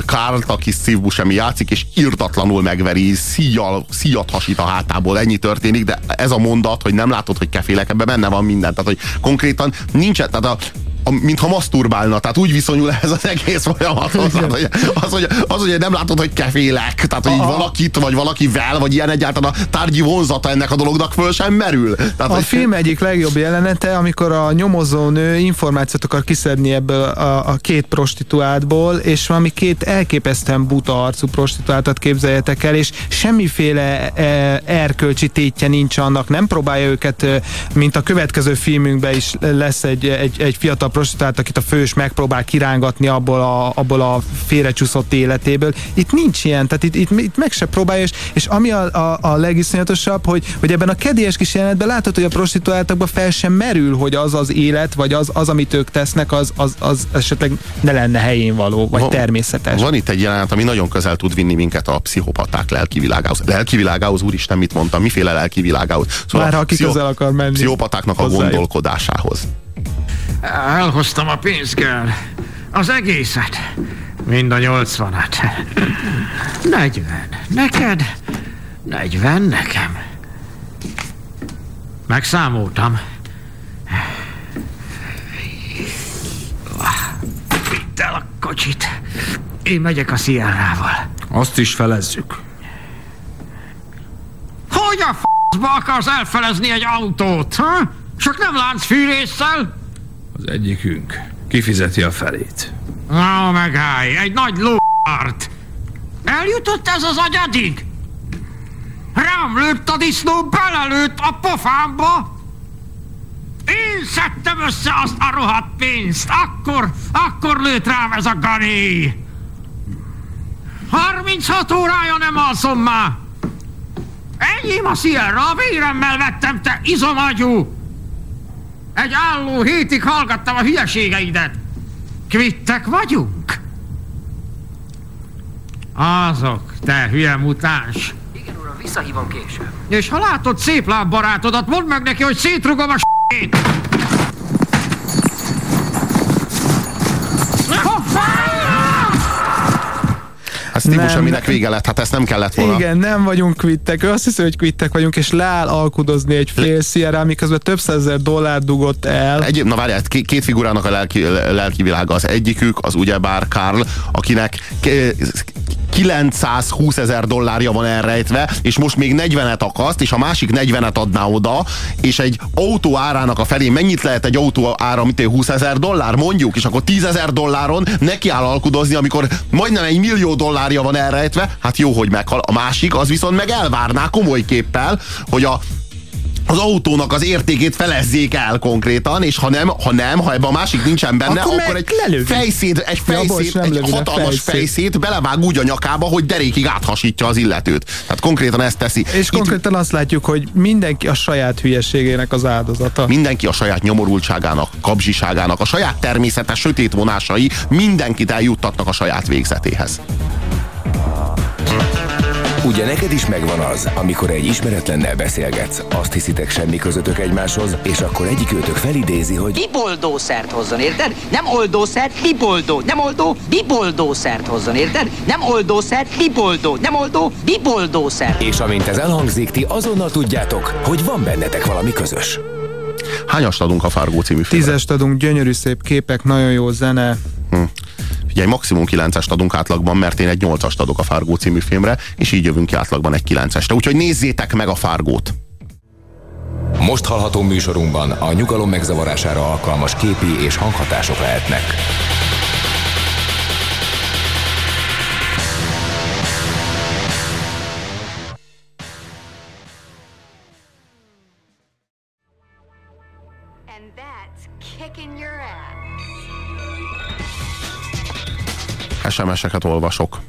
Kárlt, aki Steve Buscemi játszik, és írtatlanul megveri, szíjjal, szíjat hasít a hátából, ennyi történik, de ez a mondat, hogy nem látod, hogy kefélek, ebben benne van minden, tehát hogy konkrétan nincs, tehát a, mintha maszturbálna, tehát úgy viszonyul ez az egész folyamathoz. Az, hogy, az, hogy, az, hogy nem látod, hogy kefélek, tehát hogy így valakit, vagy valakivel, vagy ilyen egyáltalán a tárgyi vonzata ennek a dolognak föl sem merül. Tehát, a hogy... film egyik legjobb jelenete, amikor a nyomozó nő információt akar kiszedni ebből a, a két prostituáltból, és valami két elképesztően buta arcú prostituáltat képzeljetek el, és semmiféle e, erkölcsi tétje nincs annak, nem próbálja őket, mint a következő filmünkben is lesz egy, egy, egy fiatal prostituált, akit a fős megpróbál kirángatni abból a, abból a félrecsúszott életéből. Itt nincs ilyen, tehát itt, itt, itt meg se próbálja, és, és ami a, a, a legiszonyatosabb, hogy, hogy ebben a kedélyes kis jelenetben látod, hogy a prostituáltakban fel sem merül, hogy az az élet, vagy az, az amit ők tesznek, az, az, az esetleg ne lenne helyén való, vagy van, természetes. Van itt egy jelenet, ami nagyon közel tud vinni minket a pszichopaták lelki világához. Lelki világához, úristen, mit mondtam, miféle lelki világához? Szóval Már ha ki közel akar menni. Pszichopatáknak a gondolkodásához. Elhoztam a pénzgel. Az egészet. Mind a nyolcvanat. Negyven. Neked? Negyven nekem. Megszámoltam. Vidd el a kocsit. Én megyek a Sierrával. Azt is felezzük. Hogy a f***ba akarsz elfelezni egy autót, ha? Csak nem láncfűrészsel? Az egyikünk kifizeti a felét. Na, megállj, egy nagy lóart! Eljutott ez az agyadig? Rám lőtt a disznó, belelőtt a pofámba! Én szedtem össze azt a rohadt pénzt, akkor, akkor lőtt rám ez a gani! 36 órája nem alszom már! Enyém a Sierra, a véremmel vettem, te izomagyú! Egy álló hétig hallgattam a hülyeségeidet. Kvittek vagyunk? Azok, te hülye mutáns. Igen, uram, visszahívom később. És ha látod szép lábbarátodat, mondd meg neki, hogy szétrugom a s***ét. Típus, aminek vége lett, hát ezt nem kellett volna. Igen, nem vagyunk kvittek. Ő azt hiszi, hogy kvittek vagyunk, és leáll alkudozni egy fél Sierra, miközben több százezer dollár dugott el. Egy, na várjál, két figurának a lelki, lelki világa. Az egyikük, az ugyebár Karl, akinek 920 ezer dollárja van elrejtve, és most még 40-et akaszt, és a másik 40-et adná oda, és egy autó árának a felé mennyit lehet egy autó ára, mint egy 20 ezer dollár, mondjuk, és akkor 10 ezer dolláron neki áll alkudozni, amikor majdnem egy millió dollárja van elrejtve, hát jó, hogy meghal. A másik, az viszont meg elvárná komoly képpel, hogy a az autónak az értékét felezzék el konkrétan, és ha nem, ha nem, ha ebben a másik nincsen benne, akkor, akkor egy lelövi. fejszét, egy fejszét, ja, egy hatalmas fejszét. fejszét belevág úgy a nyakába, hogy derékig áthasítja az illetőt. Tehát konkrétan ezt teszi. És Itt, konkrétan azt látjuk, hogy mindenki a saját hülyeségének az áldozata. Mindenki a saját nyomorultságának, kabzsiságának, a saját természetes sötét vonásai mindenkit eljuttatnak a saját végzetéhez. Ugye neked is megvan az, amikor egy ismeretlennel beszélgetsz, azt hiszitek semmi közöttök egymáshoz, és akkor egyik őtök felidézi, hogy biboldószert hozzon, érted? Nem oldószer, biboldó. Nem oldó, biboldószert hozzon, érted? Nem oldószer, biboldó. Nem oldó, biboldószer. És amint ez elhangzik, ti azonnal tudjátok, hogy van bennetek valami közös. Hányast adunk a Fargo című filmre? Tízest adunk, gyönyörű szép képek, nagyon jó zene. Hm. Ugye egy maximum 9-est adunk átlagban, mert én egy 8-ast adok a Fargo című filmre, és így jövünk ki átlagban egy 9-esre. Úgyhogy nézzétek meg a Fargót! Most hallható műsorunkban a nyugalom megzavarására alkalmas képi és hanghatások lehetnek. SMS-eket olvasok.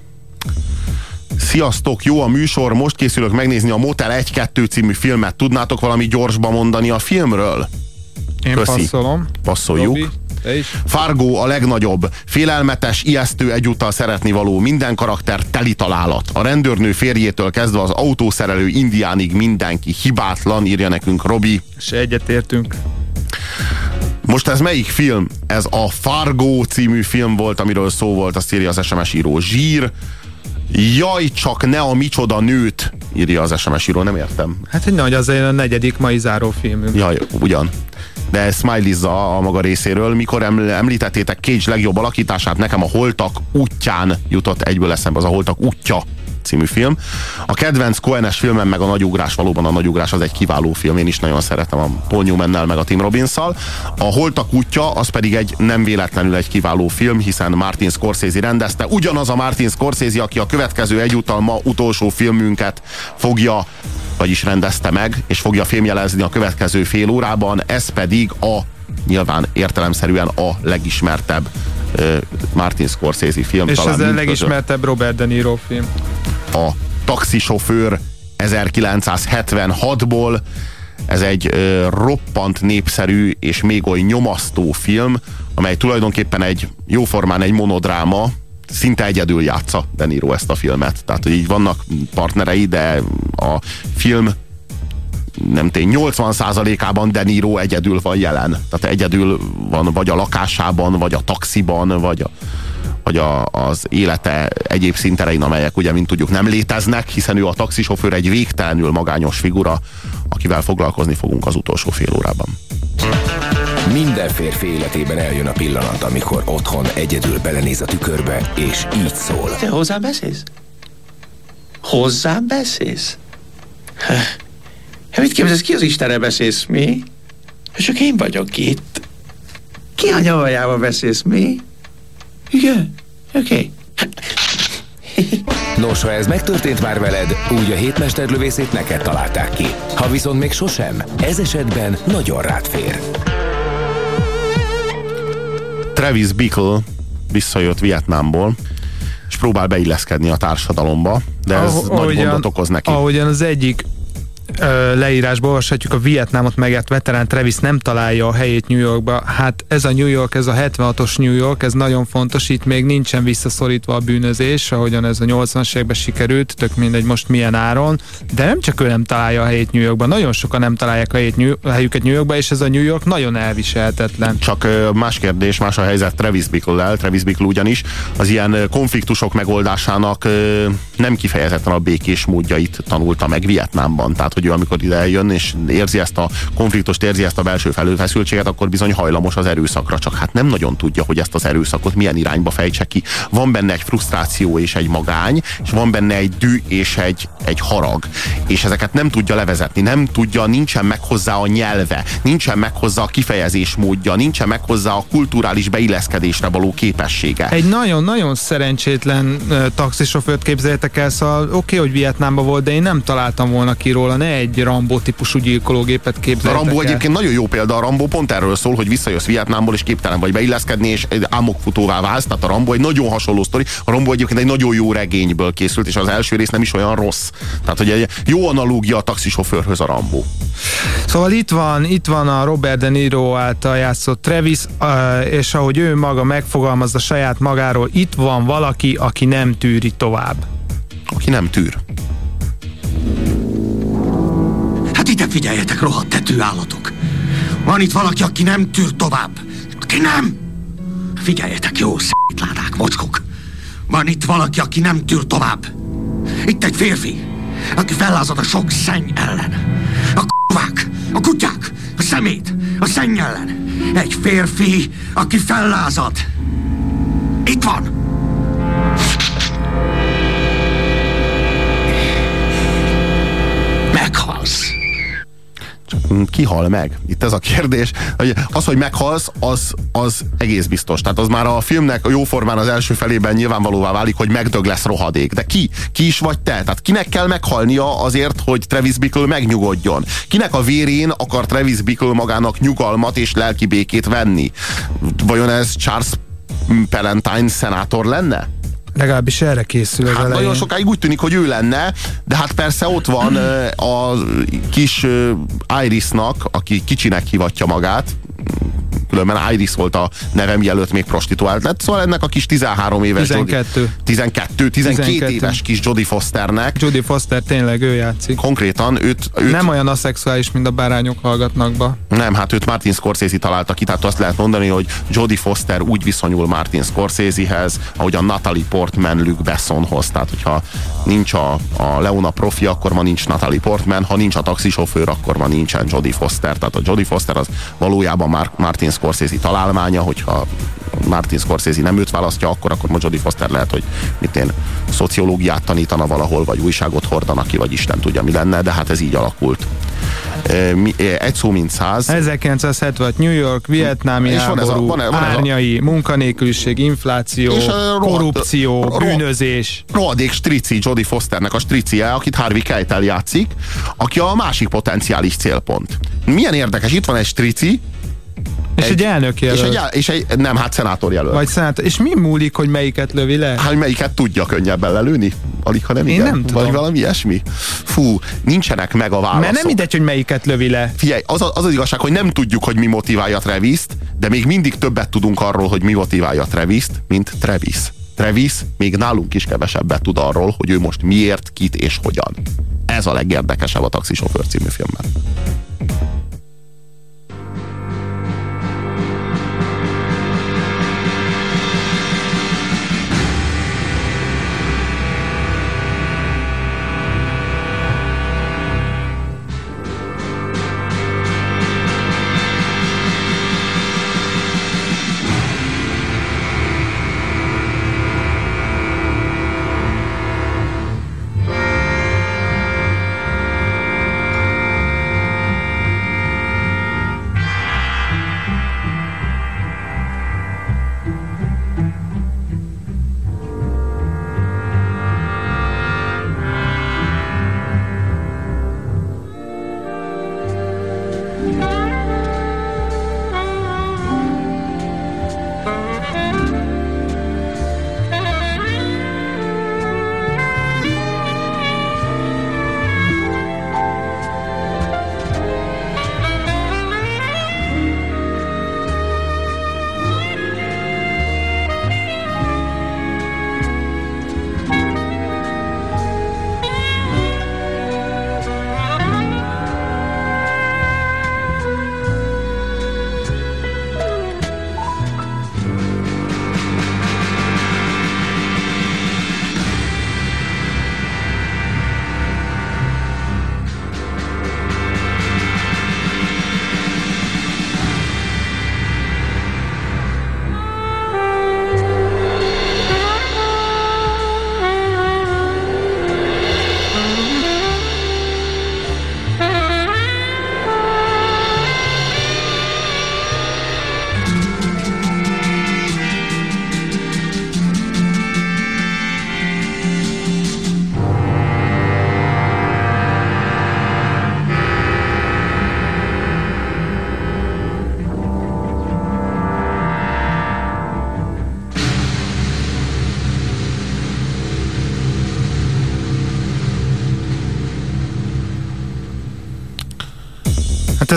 Sziasztok, jó a műsor, most készülök megnézni a Motel 1-2 című filmet. Tudnátok valami gyorsba mondani a filmről? Én Köszi. passzolom. Passzoljuk. Robi. Fargo a legnagyobb, félelmetes, ijesztő, egyúttal szeretni való, minden karakter teli találat. A rendőrnő férjétől kezdve az autószerelő indiánig mindenki hibátlan, írja nekünk Robi. És egyetértünk. Most ez melyik film? Ez a Fargo című film volt, amiről szó volt, azt írja az SMS író. Zsír, Jaj, csak ne a micsoda nőt, írja az SMS író, nem értem. Hát, hogy nagy, az a negyedik mai záró filmünk. Jaj, ugyan. de smileyzza a maga részéről. Mikor említettétek Cage legjobb alakítását, nekem a Holtak útján jutott egyből eszembe, az a Holtak útja című film. A kedvenc Coenes filmem meg a Nagyugrás, valóban a Nagyugrás az egy kiváló film, én is nagyon szeretem a Paul Newman-nel meg a Tim Robbins-szal. A Holtak útja az pedig egy nem véletlenül egy kiváló film, hiszen Martin Scorsese rendezte. Ugyanaz a Martin Scorsese, aki a következő egyúttal ma utolsó filmünket fogja vagyis rendezte meg, és fogja filmjelezni a következő fél órában, ez pedig a nyilván értelemszerűen a legismertebb Martin Scorsese film. És ez a legismertebb Robert De Niro film. A taxisofőr 1976-ból ez egy ö, roppant népszerű és még oly nyomasztó film, amely tulajdonképpen egy jóformán egy monodráma, szinte egyedül játsza De Niro ezt a filmet. Tehát, hogy így vannak partnerei, de a film nem tény, 80%-ában De Niro egyedül van jelen. Tehát egyedül van vagy a lakásában, vagy a taxiban, vagy a, vagy a, az élete egyéb szinterein, amelyek ugye, mint tudjuk, nem léteznek, hiszen ő a taxisofőr egy végtelenül magányos figura, akivel foglalkozni fogunk az utolsó fél órában. Minden férfi életében eljön a pillanat, amikor otthon egyedül belenéz a tükörbe, és így szól. Te hozzám beszélsz? Hozzám beszélsz? Hát mit képzelsz, ki az Istenre beszélsz, mi? Csak én vagyok itt. Ki a nyavajába beszélsz, mi? Igen, oké. Okay. Nos, ha ez megtörtént már veled, úgy a hétmesterlövészét neked találták ki. Ha viszont még sosem, ez esetben nagyon rád fér. Travis Bickle visszajött Vietnámból, és próbál beilleszkedni a társadalomba, de ez ah, nagy gondot okoz neki. Ahogyan az egyik leírásból olvashatjuk, a Vietnámot megért veterán Travis nem találja a helyét New Yorkba. Hát ez a New York, ez a 76-os New York, ez nagyon fontos, itt még nincsen visszaszorítva a bűnözés, ahogyan ez a 80-as években sikerült, tök mindegy most milyen áron, de nem csak ő nem találja a helyét New Yorkba, nagyon sokan nem találják a, helyét helyüket New Yorkba, és ez a New York nagyon elviselhetetlen. Csak más kérdés, más a helyzet Travis Bickle-lel. Travis Bickle ugyanis az ilyen konfliktusok megoldásának nem kifejezetten a békés módjait tanulta meg Vietnámban. Tehát, hogy ő amikor ide eljön, és érzi ezt a konfliktust, érzi ezt a belső felülfeszültséget, akkor bizony hajlamos az erőszakra, csak hát nem nagyon tudja, hogy ezt az erőszakot milyen irányba fejtse ki. Van benne egy frusztráció és egy magány, és van benne egy dű és egy, egy harag. És ezeket nem tudja levezetni, nem tudja, nincsen meg hozzá a nyelve, nincsen meg hozzá a kifejezés módja, nincsen meg hozzá a kulturális beilleszkedésre való képessége. Egy nagyon-nagyon szerencsétlen uh, taxisofőrt képzeljétek el, szóval oké, okay, hogy Vietnámban volt, de én nem találtam volna ki róla, ne egy Rambo típusú gyilkológépet képzeltek A Rambo el. egyébként nagyon jó példa, a Rambo pont erről szól, hogy visszajössz Vietnámból és képtelen vagy beilleszkedni, és álmokfutóvá válsz, tehát a Rambo egy nagyon hasonló sztori. A Rambo egyébként egy nagyon jó regényből készült, és az első rész nem is olyan rossz. Tehát, hogy egy jó analógia a taxisofőrhöz a Rambo. Szóval itt van, itt van a Robert De Niro által játszott Travis, és ahogy ő maga megfogalmazza saját magáról, itt van valaki, aki nem tűri tovább. Aki nem tűr. Figyeljetek, rohadt tető állatok! Van itt valaki, aki nem tűr tovább. Aki nem! Figyeljetek, jó szétládák, mocskok! Van itt valaki, aki nem tűr tovább. Itt egy férfi, aki fellázad a sok szenny ellen. A k***vák, a kutyák, a szemét, a szenny ellen. Egy férfi, aki fellázad. Itt van! Kihal meg? Itt ez a kérdés. Hogy az, hogy meghalsz, az, az egész biztos. Tehát az már a filmnek jó formán az első felében nyilvánvalóvá válik, hogy megdög lesz rohadék. De ki? Ki is vagy te? Tehát kinek kell meghalnia azért, hogy Travis Bickle megnyugodjon? Kinek a vérén akar Travis Bickle magának nyugalmat és lelki békét venni? Vajon ez Charles Palantine szenátor lenne? Legalábbis erre készül az hát elején. Nagyon sokáig úgy tűnik, hogy ő lenne, de hát persze ott van a kis Irisnak, aki kicsinek hivatja magát, különben Iris volt a nevem, mielőtt még prostituált lett. Szóval ennek a kis 13 éves 12. Jodie, 12, 12, 12. éves kis Jodie Fosternek. Jodie Foster tényleg ő játszik. Konkrétan őt, őt Nem olyan aszexuális, mint a bárányok hallgatnak be. nem, hát őt Martin Scorsese találta ki, tehát azt lehet mondani, hogy Jodie Foster úgy viszonyul Martin Scorsesehez, ahogy a Natalie Portman Luke Bessonhoz. Tehát, hogyha nincs a, a Leona profi, akkor ma nincs Natalie Portman, ha nincs a taxisofőr, akkor ma nincsen Jodie Foster. Tehát a Jodie Foster az valójában Mar- Martin Scorsese találmánya, hogyha Martin Scorsese nem őt választja, akkor, akkor ma Jodie Foster lehet, hogy mit én, szociológiát tanítana valahol, vagy újságot hordana ki, vagy Isten tudja mi lenne, de hát ez így alakult. E, e, egy szó mint száz. 1976 New York, vietnámi És van ez a- háború, van e- van ez a- árnyai, munkanélküliség, infláció, És a rohadt- korrupció, ro- bűnözés. rohadék strici, Jodie Fosternek a stricie, akit Harvey Keitel játszik, aki a másik potenciális célpont. Milyen érdekes, itt van egy strici, És egy, elnök és jelölt. egy, el- és egy, nem, hát szenátor jelölt. Vagy szenát. És mi múlik, hogy melyiket lövi le? Hát melyiket tudja könnyebben lelőni? Alig, ha nem Én igen. nem tudom. Vagy valami ilyesmi? Fú, nincsenek meg a válaszok. Mert nem mindegy, hogy melyiket lövi le. Figyelj, az, az az igazság, hogy nem tudjuk, hogy mi motiválja Travis-t, de még mindig többet tudunk arról, hogy mi motiválja Travis-t, mint Travis. Travis még nálunk is kevesebbet tud arról, hogy ő most miért, kit és hogyan. Ez a legérdekesebb a Taxisofőr című filmben.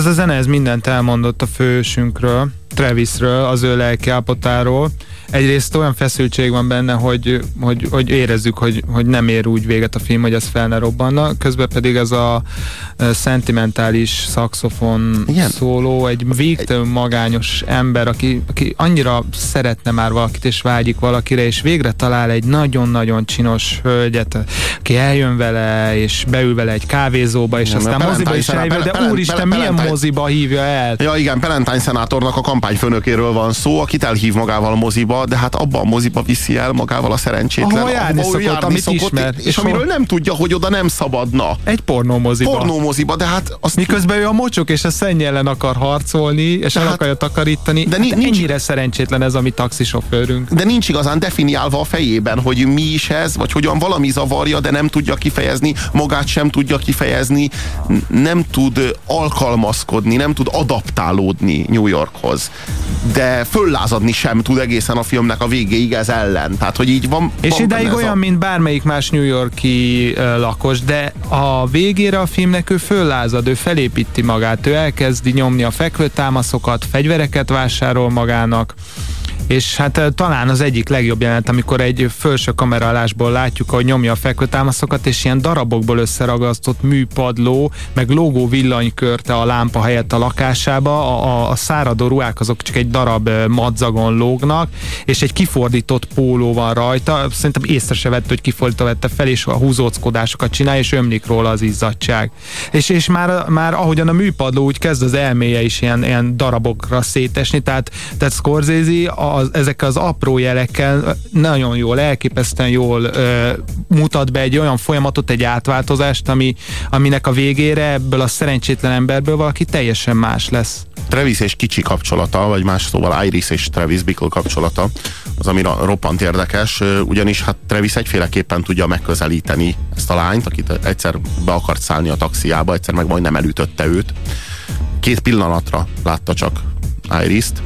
Ez a zene, ez mindent elmondott a fősünkről, Travisről, az ő lelkiállapotáról. Egyrészt olyan feszültség van benne, hogy, hogy, hogy érezzük, hogy, hogy nem ér úgy véget a film, hogy ez fel ne robbanna. Közben pedig ez a szentimentális szaxofon Igen. szóló, egy végtelenül magányos ember, aki, aki annyira szeretne már valakit, és vágyik valakire, és végre talál egy nagyon-nagyon csinos hölgyet, aki eljön vele, és beül vele egy kávézóba, és Igen, aztán moziba is eljön, de úristen, milyen moziba hívja el? Ja igen, Pelentine szenátornak a kampányfőnökéről van szó, akit elhív magával a moziba, de hát abban a moziba viszi el magával a szerencsétlen. Ahova járni ahova ő szokott, amit ismer. és, És amiről nem tudja, hogy oda nem szabadna. Egy pornómoziba. Pornómoziba, de hát azt Miközben ő a mocsok és a szenny ellen akar harcolni, és el hát- akarja takarítani. de De hát nincs- ennyire szerencsétlen ez a mi taxisofőrünk. de nincs igazán definiálva a fejében, hogy mi is ez, vagy hogyan valami zavarja, de nem tudja kifejezni, magát sem tudja kifejezni, nem tud alkalmazkodni, nem tud adaptálódni New Yorkhoz. De föllázadni sem tud egészen a filmnek a végéig ez ellen. Tehát, hogy így van. És van ideig olyan, a... mint bármelyik más New Yorki uh, lakos, de a végére a filmnek ő föllázad, ő felépíti magát, ő elkezdi nyomni a fekvőtámaszokat, fegyvereket vásárol magának, és hát talán az egyik legjobb jelenet, amikor egy felső kameralásból látjuk, hogy nyomja a fekvőtámaszokat, és ilyen darabokból összeragasztott műpadló, meg logó villanykörte a lámpa helyett a lakásába, a, a, száradó ruhák azok csak egy darab madzagon lógnak, és egy kifordított póló van rajta, szerintem észre se vett, hogy kifordítva vette fel, és a húzóckodásokat csinál, és ömlik róla az izzadság. És, és már, már ahogyan a műpadló úgy kezd az elméje is ilyen, ilyen darabokra szétesni, tehát, tehát Scorsese a, az, ezekkel az apró jelekkel nagyon jól, elképesztően jól ö, mutat be egy olyan folyamatot, egy átváltozást, ami, aminek a végére ebből a szerencsétlen emberből valaki teljesen más lesz. Travis és kicsi kapcsolata, vagy más szóval Iris és Travis Bickle kapcsolata, az ami roppant érdekes, ugyanis hát Travis egyféleképpen tudja megközelíteni ezt a lányt, akit egyszer be akart szállni a taxiába, egyszer meg majdnem elütötte őt. Két pillanatra látta csak Iris-t,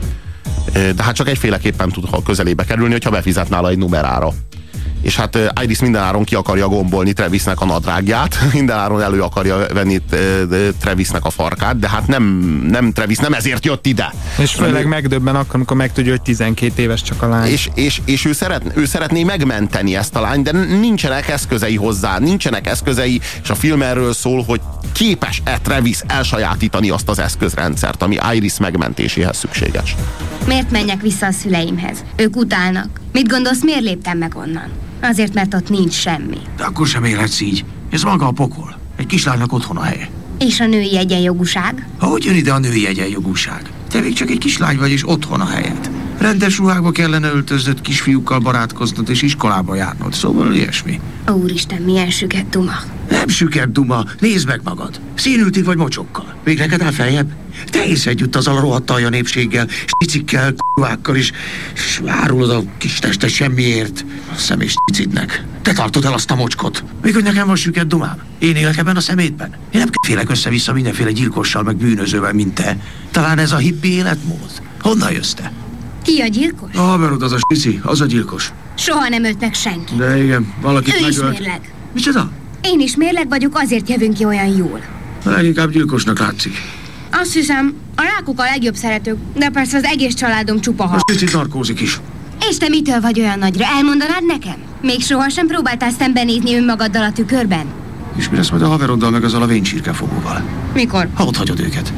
de hát csak egyféleképpen tud közelébe kerülni, hogyha befizet nála egy numerára és hát Iris mindenáron ki akarja gombolni Travisnek a nadrágját, mindenáron elő akarja venni Travisnek a farkát, de hát nem, nem Travis nem ezért jött ide. És főleg megdöbben akkor, amikor megtudja, hogy 12 éves csak a lány. És, és, és ő, szeret, ő szeretné megmenteni ezt a lányt, de nincsenek eszközei hozzá, nincsenek eszközei, és a film erről szól, hogy képes-e Travis elsajátítani azt az eszközrendszert, ami Iris megmentéséhez szükséges. Miért menjek vissza a szüleimhez? Ők utálnak. Mit gondolsz, miért léptem meg onnan? Azért, mert ott nincs semmi. De akkor sem élhetsz így. Ez maga a pokol. Egy kislánynak otthon a helye. És a női egyenjogúság? Hogy jön ide a női egyenjogúság? Te még csak egy kislány vagy, és otthon a helyed. Rendes ruhákba kellene öltöznöd, kisfiúkkal barátkoznod és iskolába járnod, szóval ilyesmi. Úristen, milyen süket duma. Nem süket duma, nézd meg magad. Színültig vagy mocsokkal. Még neked áll feljebb? Te hisz együtt azzal a rohadt alja népséggel, sticikkel, k***vákkal is, és árulod a kis testet semmiért. A szemés sticidnek. Te tartod el azt a mocskot. Még hogy nekem van süket dumám. Én élek ebben a szemétben. Én nem félek össze-vissza mindenféle gyilkossal, meg bűnözővel, mint te. Talán ez a hippi életmód. Honnan jössz te? Ki a gyilkos? A haverod az a stici, az a gyilkos. Soha nem ölt meg senki. De igen, valakit ő megölt. is mérleg. Micsoda? Én is mérleg vagyok, azért jövünk ki olyan jól. Leginkább gyilkosnak látszik. Azt hiszem, a rákok a legjobb szeretők, de persze az egész családom csupa hal. A stici narkózik is. És te mitől vagy olyan nagyra? Elmondanád nekem? Még sohasem próbáltál szembenézni önmagaddal a tükörben? És mi lesz majd a haveroddal meg azzal a vénycsirkefogóval? Mikor? Ha ott hagyod őket.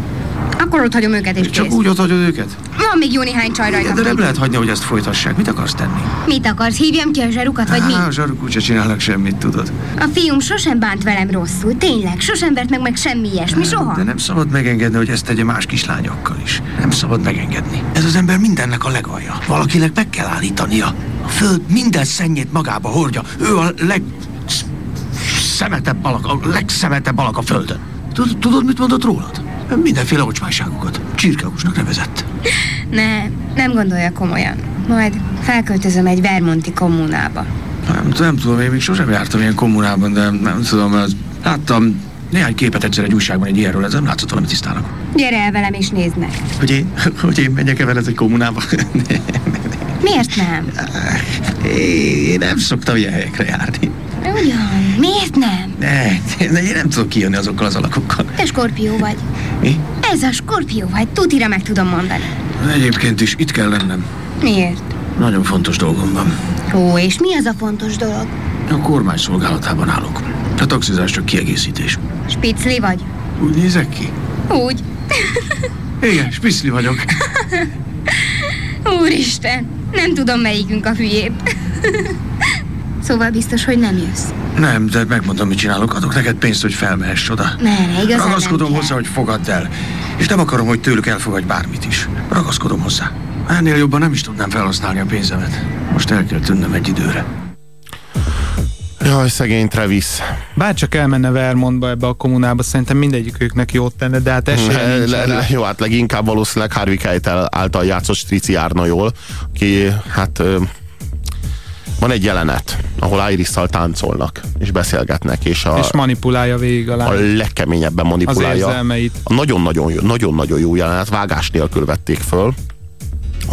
Akkor ott hagyom őket és Csak kész. úgy ott hagyod őket? Van még jó néhány csaj rajta. De nem lehet hagyni, hogy ezt folytassák. Mit akarsz tenni? Mit akarsz? Hívjam ki a zsarukat, vagy mi? Á, a zsaruk úgyse csinálnak semmit, tudod. A fiúm sosem bánt velem rosszul, tényleg, sosem vert meg meg semmi ilyesmi, soha. De nem szabad megengedni, hogy ezt tegye más kislányokkal is. Nem szabad megengedni. Ez az ember mindennek a legalja. Valakinek meg kell állítania. A föld minden szennyét magába hordja. Ő a leg... szemetebb alak, a legszemetebb alak a földön. Tud- Tudod, mit mondott rólad? Mindenféle ocsmányságokat. Csirkehúsnak nevezett. Ne, nem gondolja komolyan. Majd felköltözöm egy Vermonti kommunába. Nem, nem tudom, én még sosem jártam ilyen kommunában, de nem tudom, az... láttam néhány képet egyszer egy újságban egy ilyenről, ez nem látszott valami tisztának. Gyere el velem és nézd meg. Hogy én, hogy én menjek-e veled egy kommunába? Miért nem? Én nem szoktam ilyen helyekre járni. Ugyan, miért nem? Ne, ne, én nem tudok kijönni azokkal az alakokkal. Te skorpió vagy. Mi? Ez a skorpió vagy, tutira meg tudom mondani. Egyébként is itt kell lennem. Miért? Nagyon fontos dolgom van. Ó, és mi az a fontos dolog? A kormány szolgálatában állok. A taxizás csak kiegészítés. Spicli vagy? Úgy nézek ki? Úgy. Igen, spiszli vagyok. Úristen, nem tudom melyikünk a hülyébb. Szóval biztos, hogy nem jössz. Nem, de megmondom, mit csinálok. Adok neked pénzt, hogy felmehess oda. Merre, igazán Ragaszkodom nem hozzá, hogy fogadd el. És nem akarom, hogy tőlük elfogadj bármit is. Ragaszkodom hozzá. Ennél jobban nem is tudnám felhasználni a pénzemet. Most el kell tűnnöm egy időre. Jaj, szegény Travis. Bárcsak elmenne Vermontba ebbe a kommunába, szerintem mindegyiküknek jót tenne, de hát esélye Le, nincs le, jó, hát leginkább valószínűleg Harvey Keitel által játszott Strici járna jól, aki hát ö, van egy jelenet, ahol Iris-szal táncolnak, és beszélgetnek, és a, És manipulálja végig a a lány. legkeményebben Az manipulálja. érzelmeit. A nagyon-nagyon jó, nagyon-nagyon jó jelenet, vágás nélkül vették föl,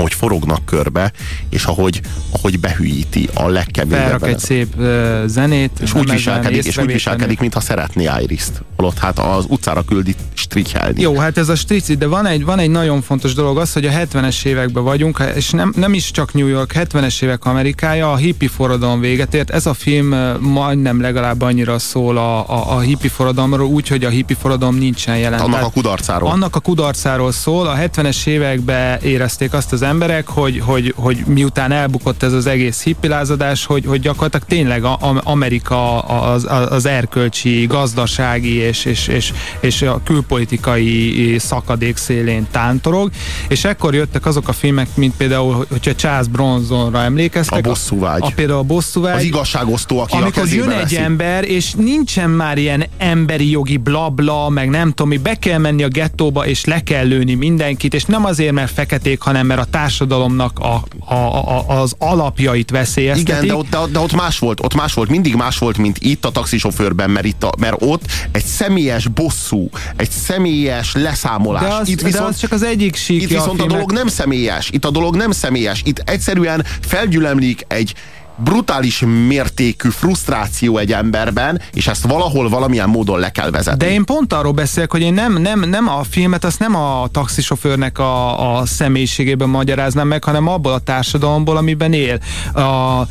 hogy forognak körbe, és ahogy, ahogy behűíti a legkeményebb. Felrak egy szép uh, zenét. És úgy viselkedik, és úgy viselkedik, mintha szeretné Iris-t. Holott hát az utcára küldi strichelni. Jó, hát ez a strici, de van egy, van egy nagyon fontos dolog az, hogy a 70-es években vagyunk, és nem, nem is csak New York, 70-es évek Amerikája, a hippie forradalom véget ért. Ez a film majdnem legalább annyira szól a, a, a hippie forradalomról, úgy, hogy a hippie forradalom nincsen jelen. Annak a kudarcáról. Annak a kudarcáról szól. A 70-es években érezték azt az emberek, hogy, hogy, hogy miután elbukott ez az egész hippilázadás, hogy, hogy gyakorlatilag tényleg a, a Amerika az, az erkölcsi, gazdasági és, és, és, és a külpolitikai szakadék szélén tántorog, és ekkor jöttek azok a filmek, mint például, hogyha Charles Bronsonra emlékeztek. A bosszúvágy. A, a, például a bosszúvágy. Az igazságosztó, aki Amikor jön egy veszi. ember, és nincsen már ilyen emberi jogi blabla, meg nem tudom mi, be kell menni a gettóba, és le kell lőni mindenkit, és nem azért, mert feketék, hanem mert a társadalomnak a, a, a, az alapjait veszélyeztetik. Igen, de ott, de, de ott más volt, ott más volt, mindig más volt, mint itt a taxisofőrben, mert, itt a, mert ott egy személyes bosszú, egy személyes leszámolás. De az, itt viszont, de az csak az egyik sík. Itt viszont a, a dolog nem személyes, itt a dolog nem személyes, itt egyszerűen felgyülemlik egy brutális mértékű frusztráció egy emberben, és ezt valahol valamilyen módon le kell vezetni. De én pont arról beszélek, hogy én nem, nem, nem a filmet, azt nem a taxisofőrnek a, a személyiségében magyaráznám meg, hanem abból a társadalomból, amiben él. A,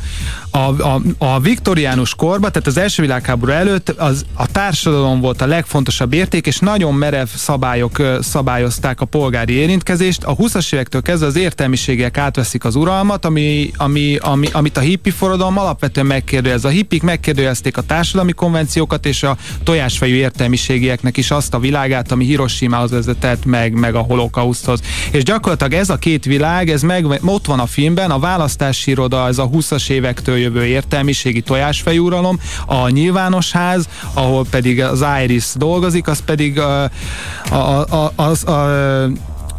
a, a, a viktoriánus korban, tehát az első világháború előtt az, a társadalom volt a legfontosabb érték, és nagyon merev szabályok szabályozták a polgári érintkezést. A 20-as évektől kezdve az értelmiségek átveszik az uralmat, ami, ami, ami, amit a hippi forradalom alapvetően megkérdőjez. A hippik megkérdőjezték a társadalmi konvenciókat, és a tojásfejű értelmiségieknek is azt a világát, ami Hiroshima-hoz vezetett, meg, meg a holokauszthoz. És gyakorlatilag ez a két világ, ez meg, ott van a filmben, a választási iroda, ez a 20-as évektől jövő értelmiségi tojásfejű uralom, a nyilvános ház, ahol pedig az Iris dolgozik, az pedig a, a, a, az, a,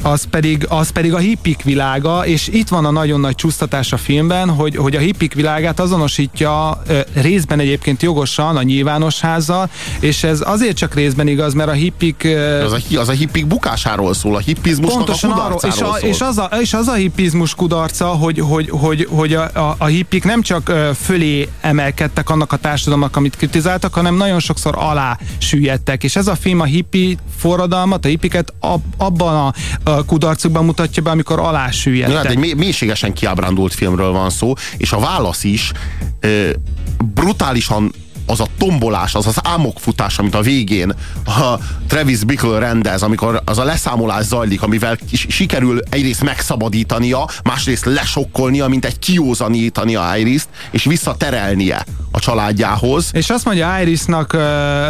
az pedig, az pedig a hippik világa, és itt van a nagyon nagy csúsztatás a filmben, hogy, hogy a hippik világát azonosítja részben egyébként jogosan a nyilvános házzal, és ez azért csak részben igaz, mert a hippik... Az a, az a hippik bukásáról szól, a hippizmusnak pontosan a arról, és, a, és, az a, és az a hippizmus kudarca, hogy, hogy, hogy, hogy a, a, a hippik nem csak fölé emelkedtek annak a társadalomnak, amit kritizáltak, hanem nagyon sokszor alá süllyedtek, és ez a film a hippi forradalmat, a hippiket ab, abban a, a kudarcukban mutatja be, amikor alásüllyedtek. Hát egy mélységesen kiábrándult filmről van szó, és a válasz is ö, brutálisan az a tombolás, az az ámokfutás, amit a végén a Travis Bickle rendez, amikor az a leszámolás zajlik, amivel sikerül egyrészt megszabadítania, másrészt lesokkolnia, mint egy kiózanítania Iris-t, és visszaterelnie a családjához. És azt mondja Irisnak uh,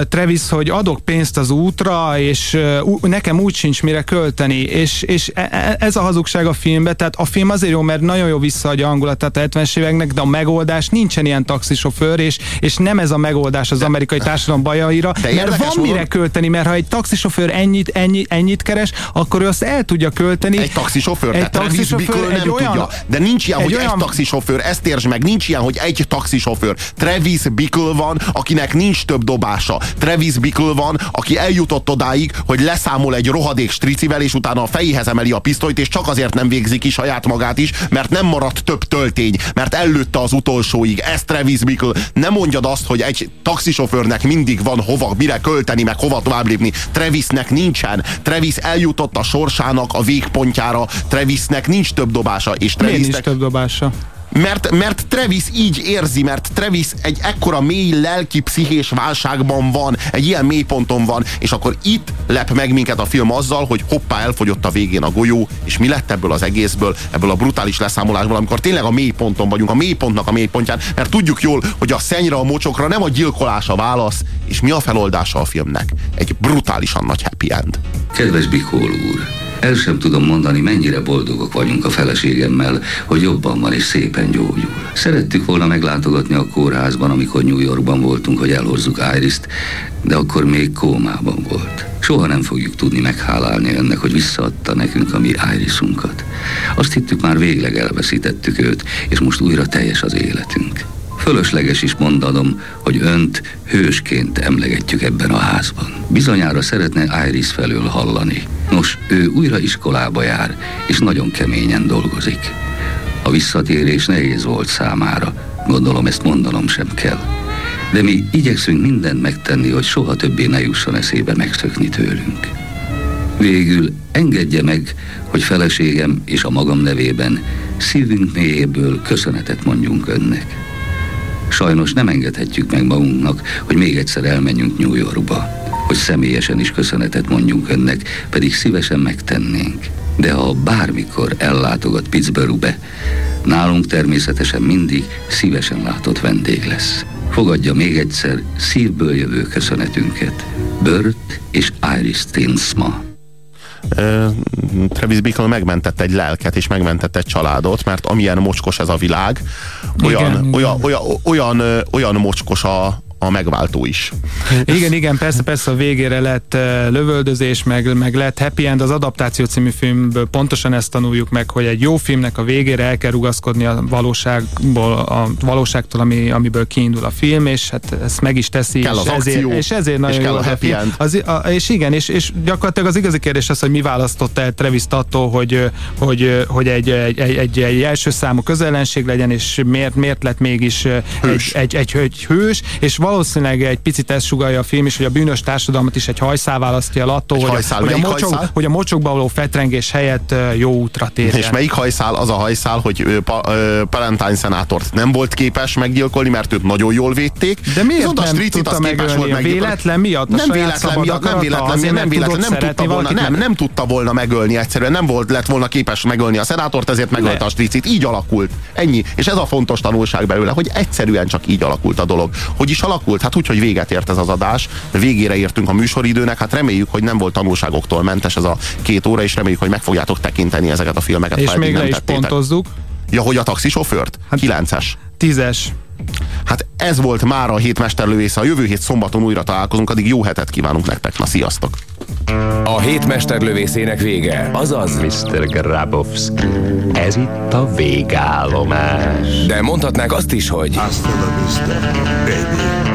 Travis, hogy adok pénzt az útra, és uh, nekem úgy sincs mire költeni, és, és e, e, ez a hazugság a filmben, tehát a film azért jó, mert nagyon jó visszaadja hangulatát a 70-es éveknek, de a megoldás nincsen ilyen taxisofőr, és, és nem ez a megoldás az amerikai társadalom bajaira, de mert van módon... mire költeni, mert ha egy taxisofőr ennyit, ennyi, ennyit keres, akkor ő azt el tudja költeni. Egy taxisofőr, egy taxisofőr egy nem olyan, tudja. De nincs ilyen, egy hogy olyan... egy taxisofőr, ezt értsd meg, nincs ilyen, hogy egy taxisofőr. Travis Bickle van, akinek nincs több dobása. Travis Bickle van, aki eljutott odáig, hogy leszámol egy rohadék stricivel, és utána a fejéhez emeli a pisztolyt, és csak azért nem végzi ki saját magát is, mert nem maradt több töltény, mert előtte az utolsóig. Ez Travis Bickle. Nem mondjad azt, hogy egy taxisofőrnek mindig van hova, mire költeni, meg hova tovább lépni. Travisnek nincsen. Travis eljutott a sorsának a végpontjára. Travisnek nincs több dobása. És Travisnek... Miért nincs több dobása? Mert, mert Travis így érzi, mert Travis egy ekkora mély lelki pszichés válságban van, egy ilyen mélyponton van, és akkor itt lep meg minket a film azzal, hogy hoppá, elfogyott a végén a golyó, és mi lett ebből az egészből, ebből a brutális leszámolásból, amikor tényleg a mélyponton vagyunk, a mélypontnak a mélypontján, mert tudjuk jól, hogy a szennyre, a mocsokra nem a gyilkolás a válasz, és mi a feloldása a filmnek? Egy brutálisan nagy happy end. Kedves Bikól úr, el sem tudom mondani, mennyire boldogok vagyunk a feleségemmel, hogy jobban van és szépen gyógyul. Szerettük volna meglátogatni a kórházban, amikor New Yorkban voltunk, hogy elhozzuk Iris-t, de akkor még kómában volt. Soha nem fogjuk tudni meghálálni ennek, hogy visszaadta nekünk a mi Irisunkat. Azt hittük már végleg elveszítettük őt, és most újra teljes az életünk. Fölösleges is mondanom, hogy önt hősként emlegetjük ebben a házban. Bizonyára szeretne Iris felől hallani. Nos, ő újra iskolába jár, és nagyon keményen dolgozik. A visszatérés nehéz volt számára, gondolom ezt mondanom sem kell. De mi igyekszünk mindent megtenni, hogy soha többé ne jusson eszébe megszökni tőlünk. Végül engedje meg, hogy feleségem és a magam nevében szívünk mélyéből köszönetet mondjunk önnek. Sajnos nem engedhetjük meg magunknak, hogy még egyszer elmenjünk New Yorkba, hogy személyesen is köszönetet mondjunk önnek, pedig szívesen megtennénk. De ha bármikor ellátogat Pittsburghbe, nálunk természetesen mindig szívesen látott vendég lesz. Fogadja még egyszer szívből jövő köszönetünket. Bört és Iris Tinsma. Travis Bickle megmentett egy lelket és megmentett egy családot, mert amilyen mocskos ez a világ, olyan, igen, olyan, igen. olyan, olyan, olyan mocskos a, a megváltó is. Igen, igen, persze, persze a végére lett lövöldözés, meg, meg lett happy end. Az adaptáció című filmből pontosan ezt tanuljuk meg, hogy egy jó filmnek a végére el kell rugaszkodni a valóságból, a valóságtól, ami, amiből kiindul a film, és hát ezt meg is teszi. Kell az és akció, ezért, és ezért nagyon és kell jó a happy end. Az, a, és igen, és, és gyakorlatilag az igazi kérdés az, hogy mi választott el Travis attól, hogy, hogy, hogy egy, egy, egy, egy, egy első számú közellenség legyen, és miért, miért lett mégis hős. Egy, egy, egy, egy hős, és valószínűleg egy picit ezt sugalja a film is, hogy a bűnös társadalmat is egy hajszál választja el attól, hogy, hajszál, hogy, a mocsok, hajszál? hogy a mocsokba való fetrengés helyett jó útra térjen. És melyik hajszál az a hajszál, hogy pa, Palentine szenátort nem volt képes meggyilkolni, mert őt nagyon jól védték. De miért a nem tudta megölni? Volt véletlen miatt? nem véletlen miatt, nem véletlen miatt, nem véletlen, nem tudta volna, nem, nem tudta volna megölni egyszerűen, nem volt, lett volna képes megölni a szenátort, ezért megölte a stricit. Így alakult. Ennyi. És ez a fontos tanulság belőle, hogy egyszerűen csak így alakult a dolog. Hogy is alakult? Hát úgy, hogy véget ért ez az adás, végére értünk a műsoridőnek, hát reméljük, hogy nem volt tanulságoktól mentes ez a két óra, és reméljük, hogy meg fogjátok tekinteni ezeket a filmeket. És még le is pontozzuk. Ja, hogy a taxisofőrt? Hát, 9-es. 10-es. Hát ez volt már a hét mesterlövésze. A jövő hét szombaton újra találkozunk, addig jó hetet kívánunk nektek. Na, sziasztok! A hét mesterlövészének vége, azaz Mr. Grabowski, ez itt a végállomás. De mondhatnák azt is, hogy Hasta la vista, baby.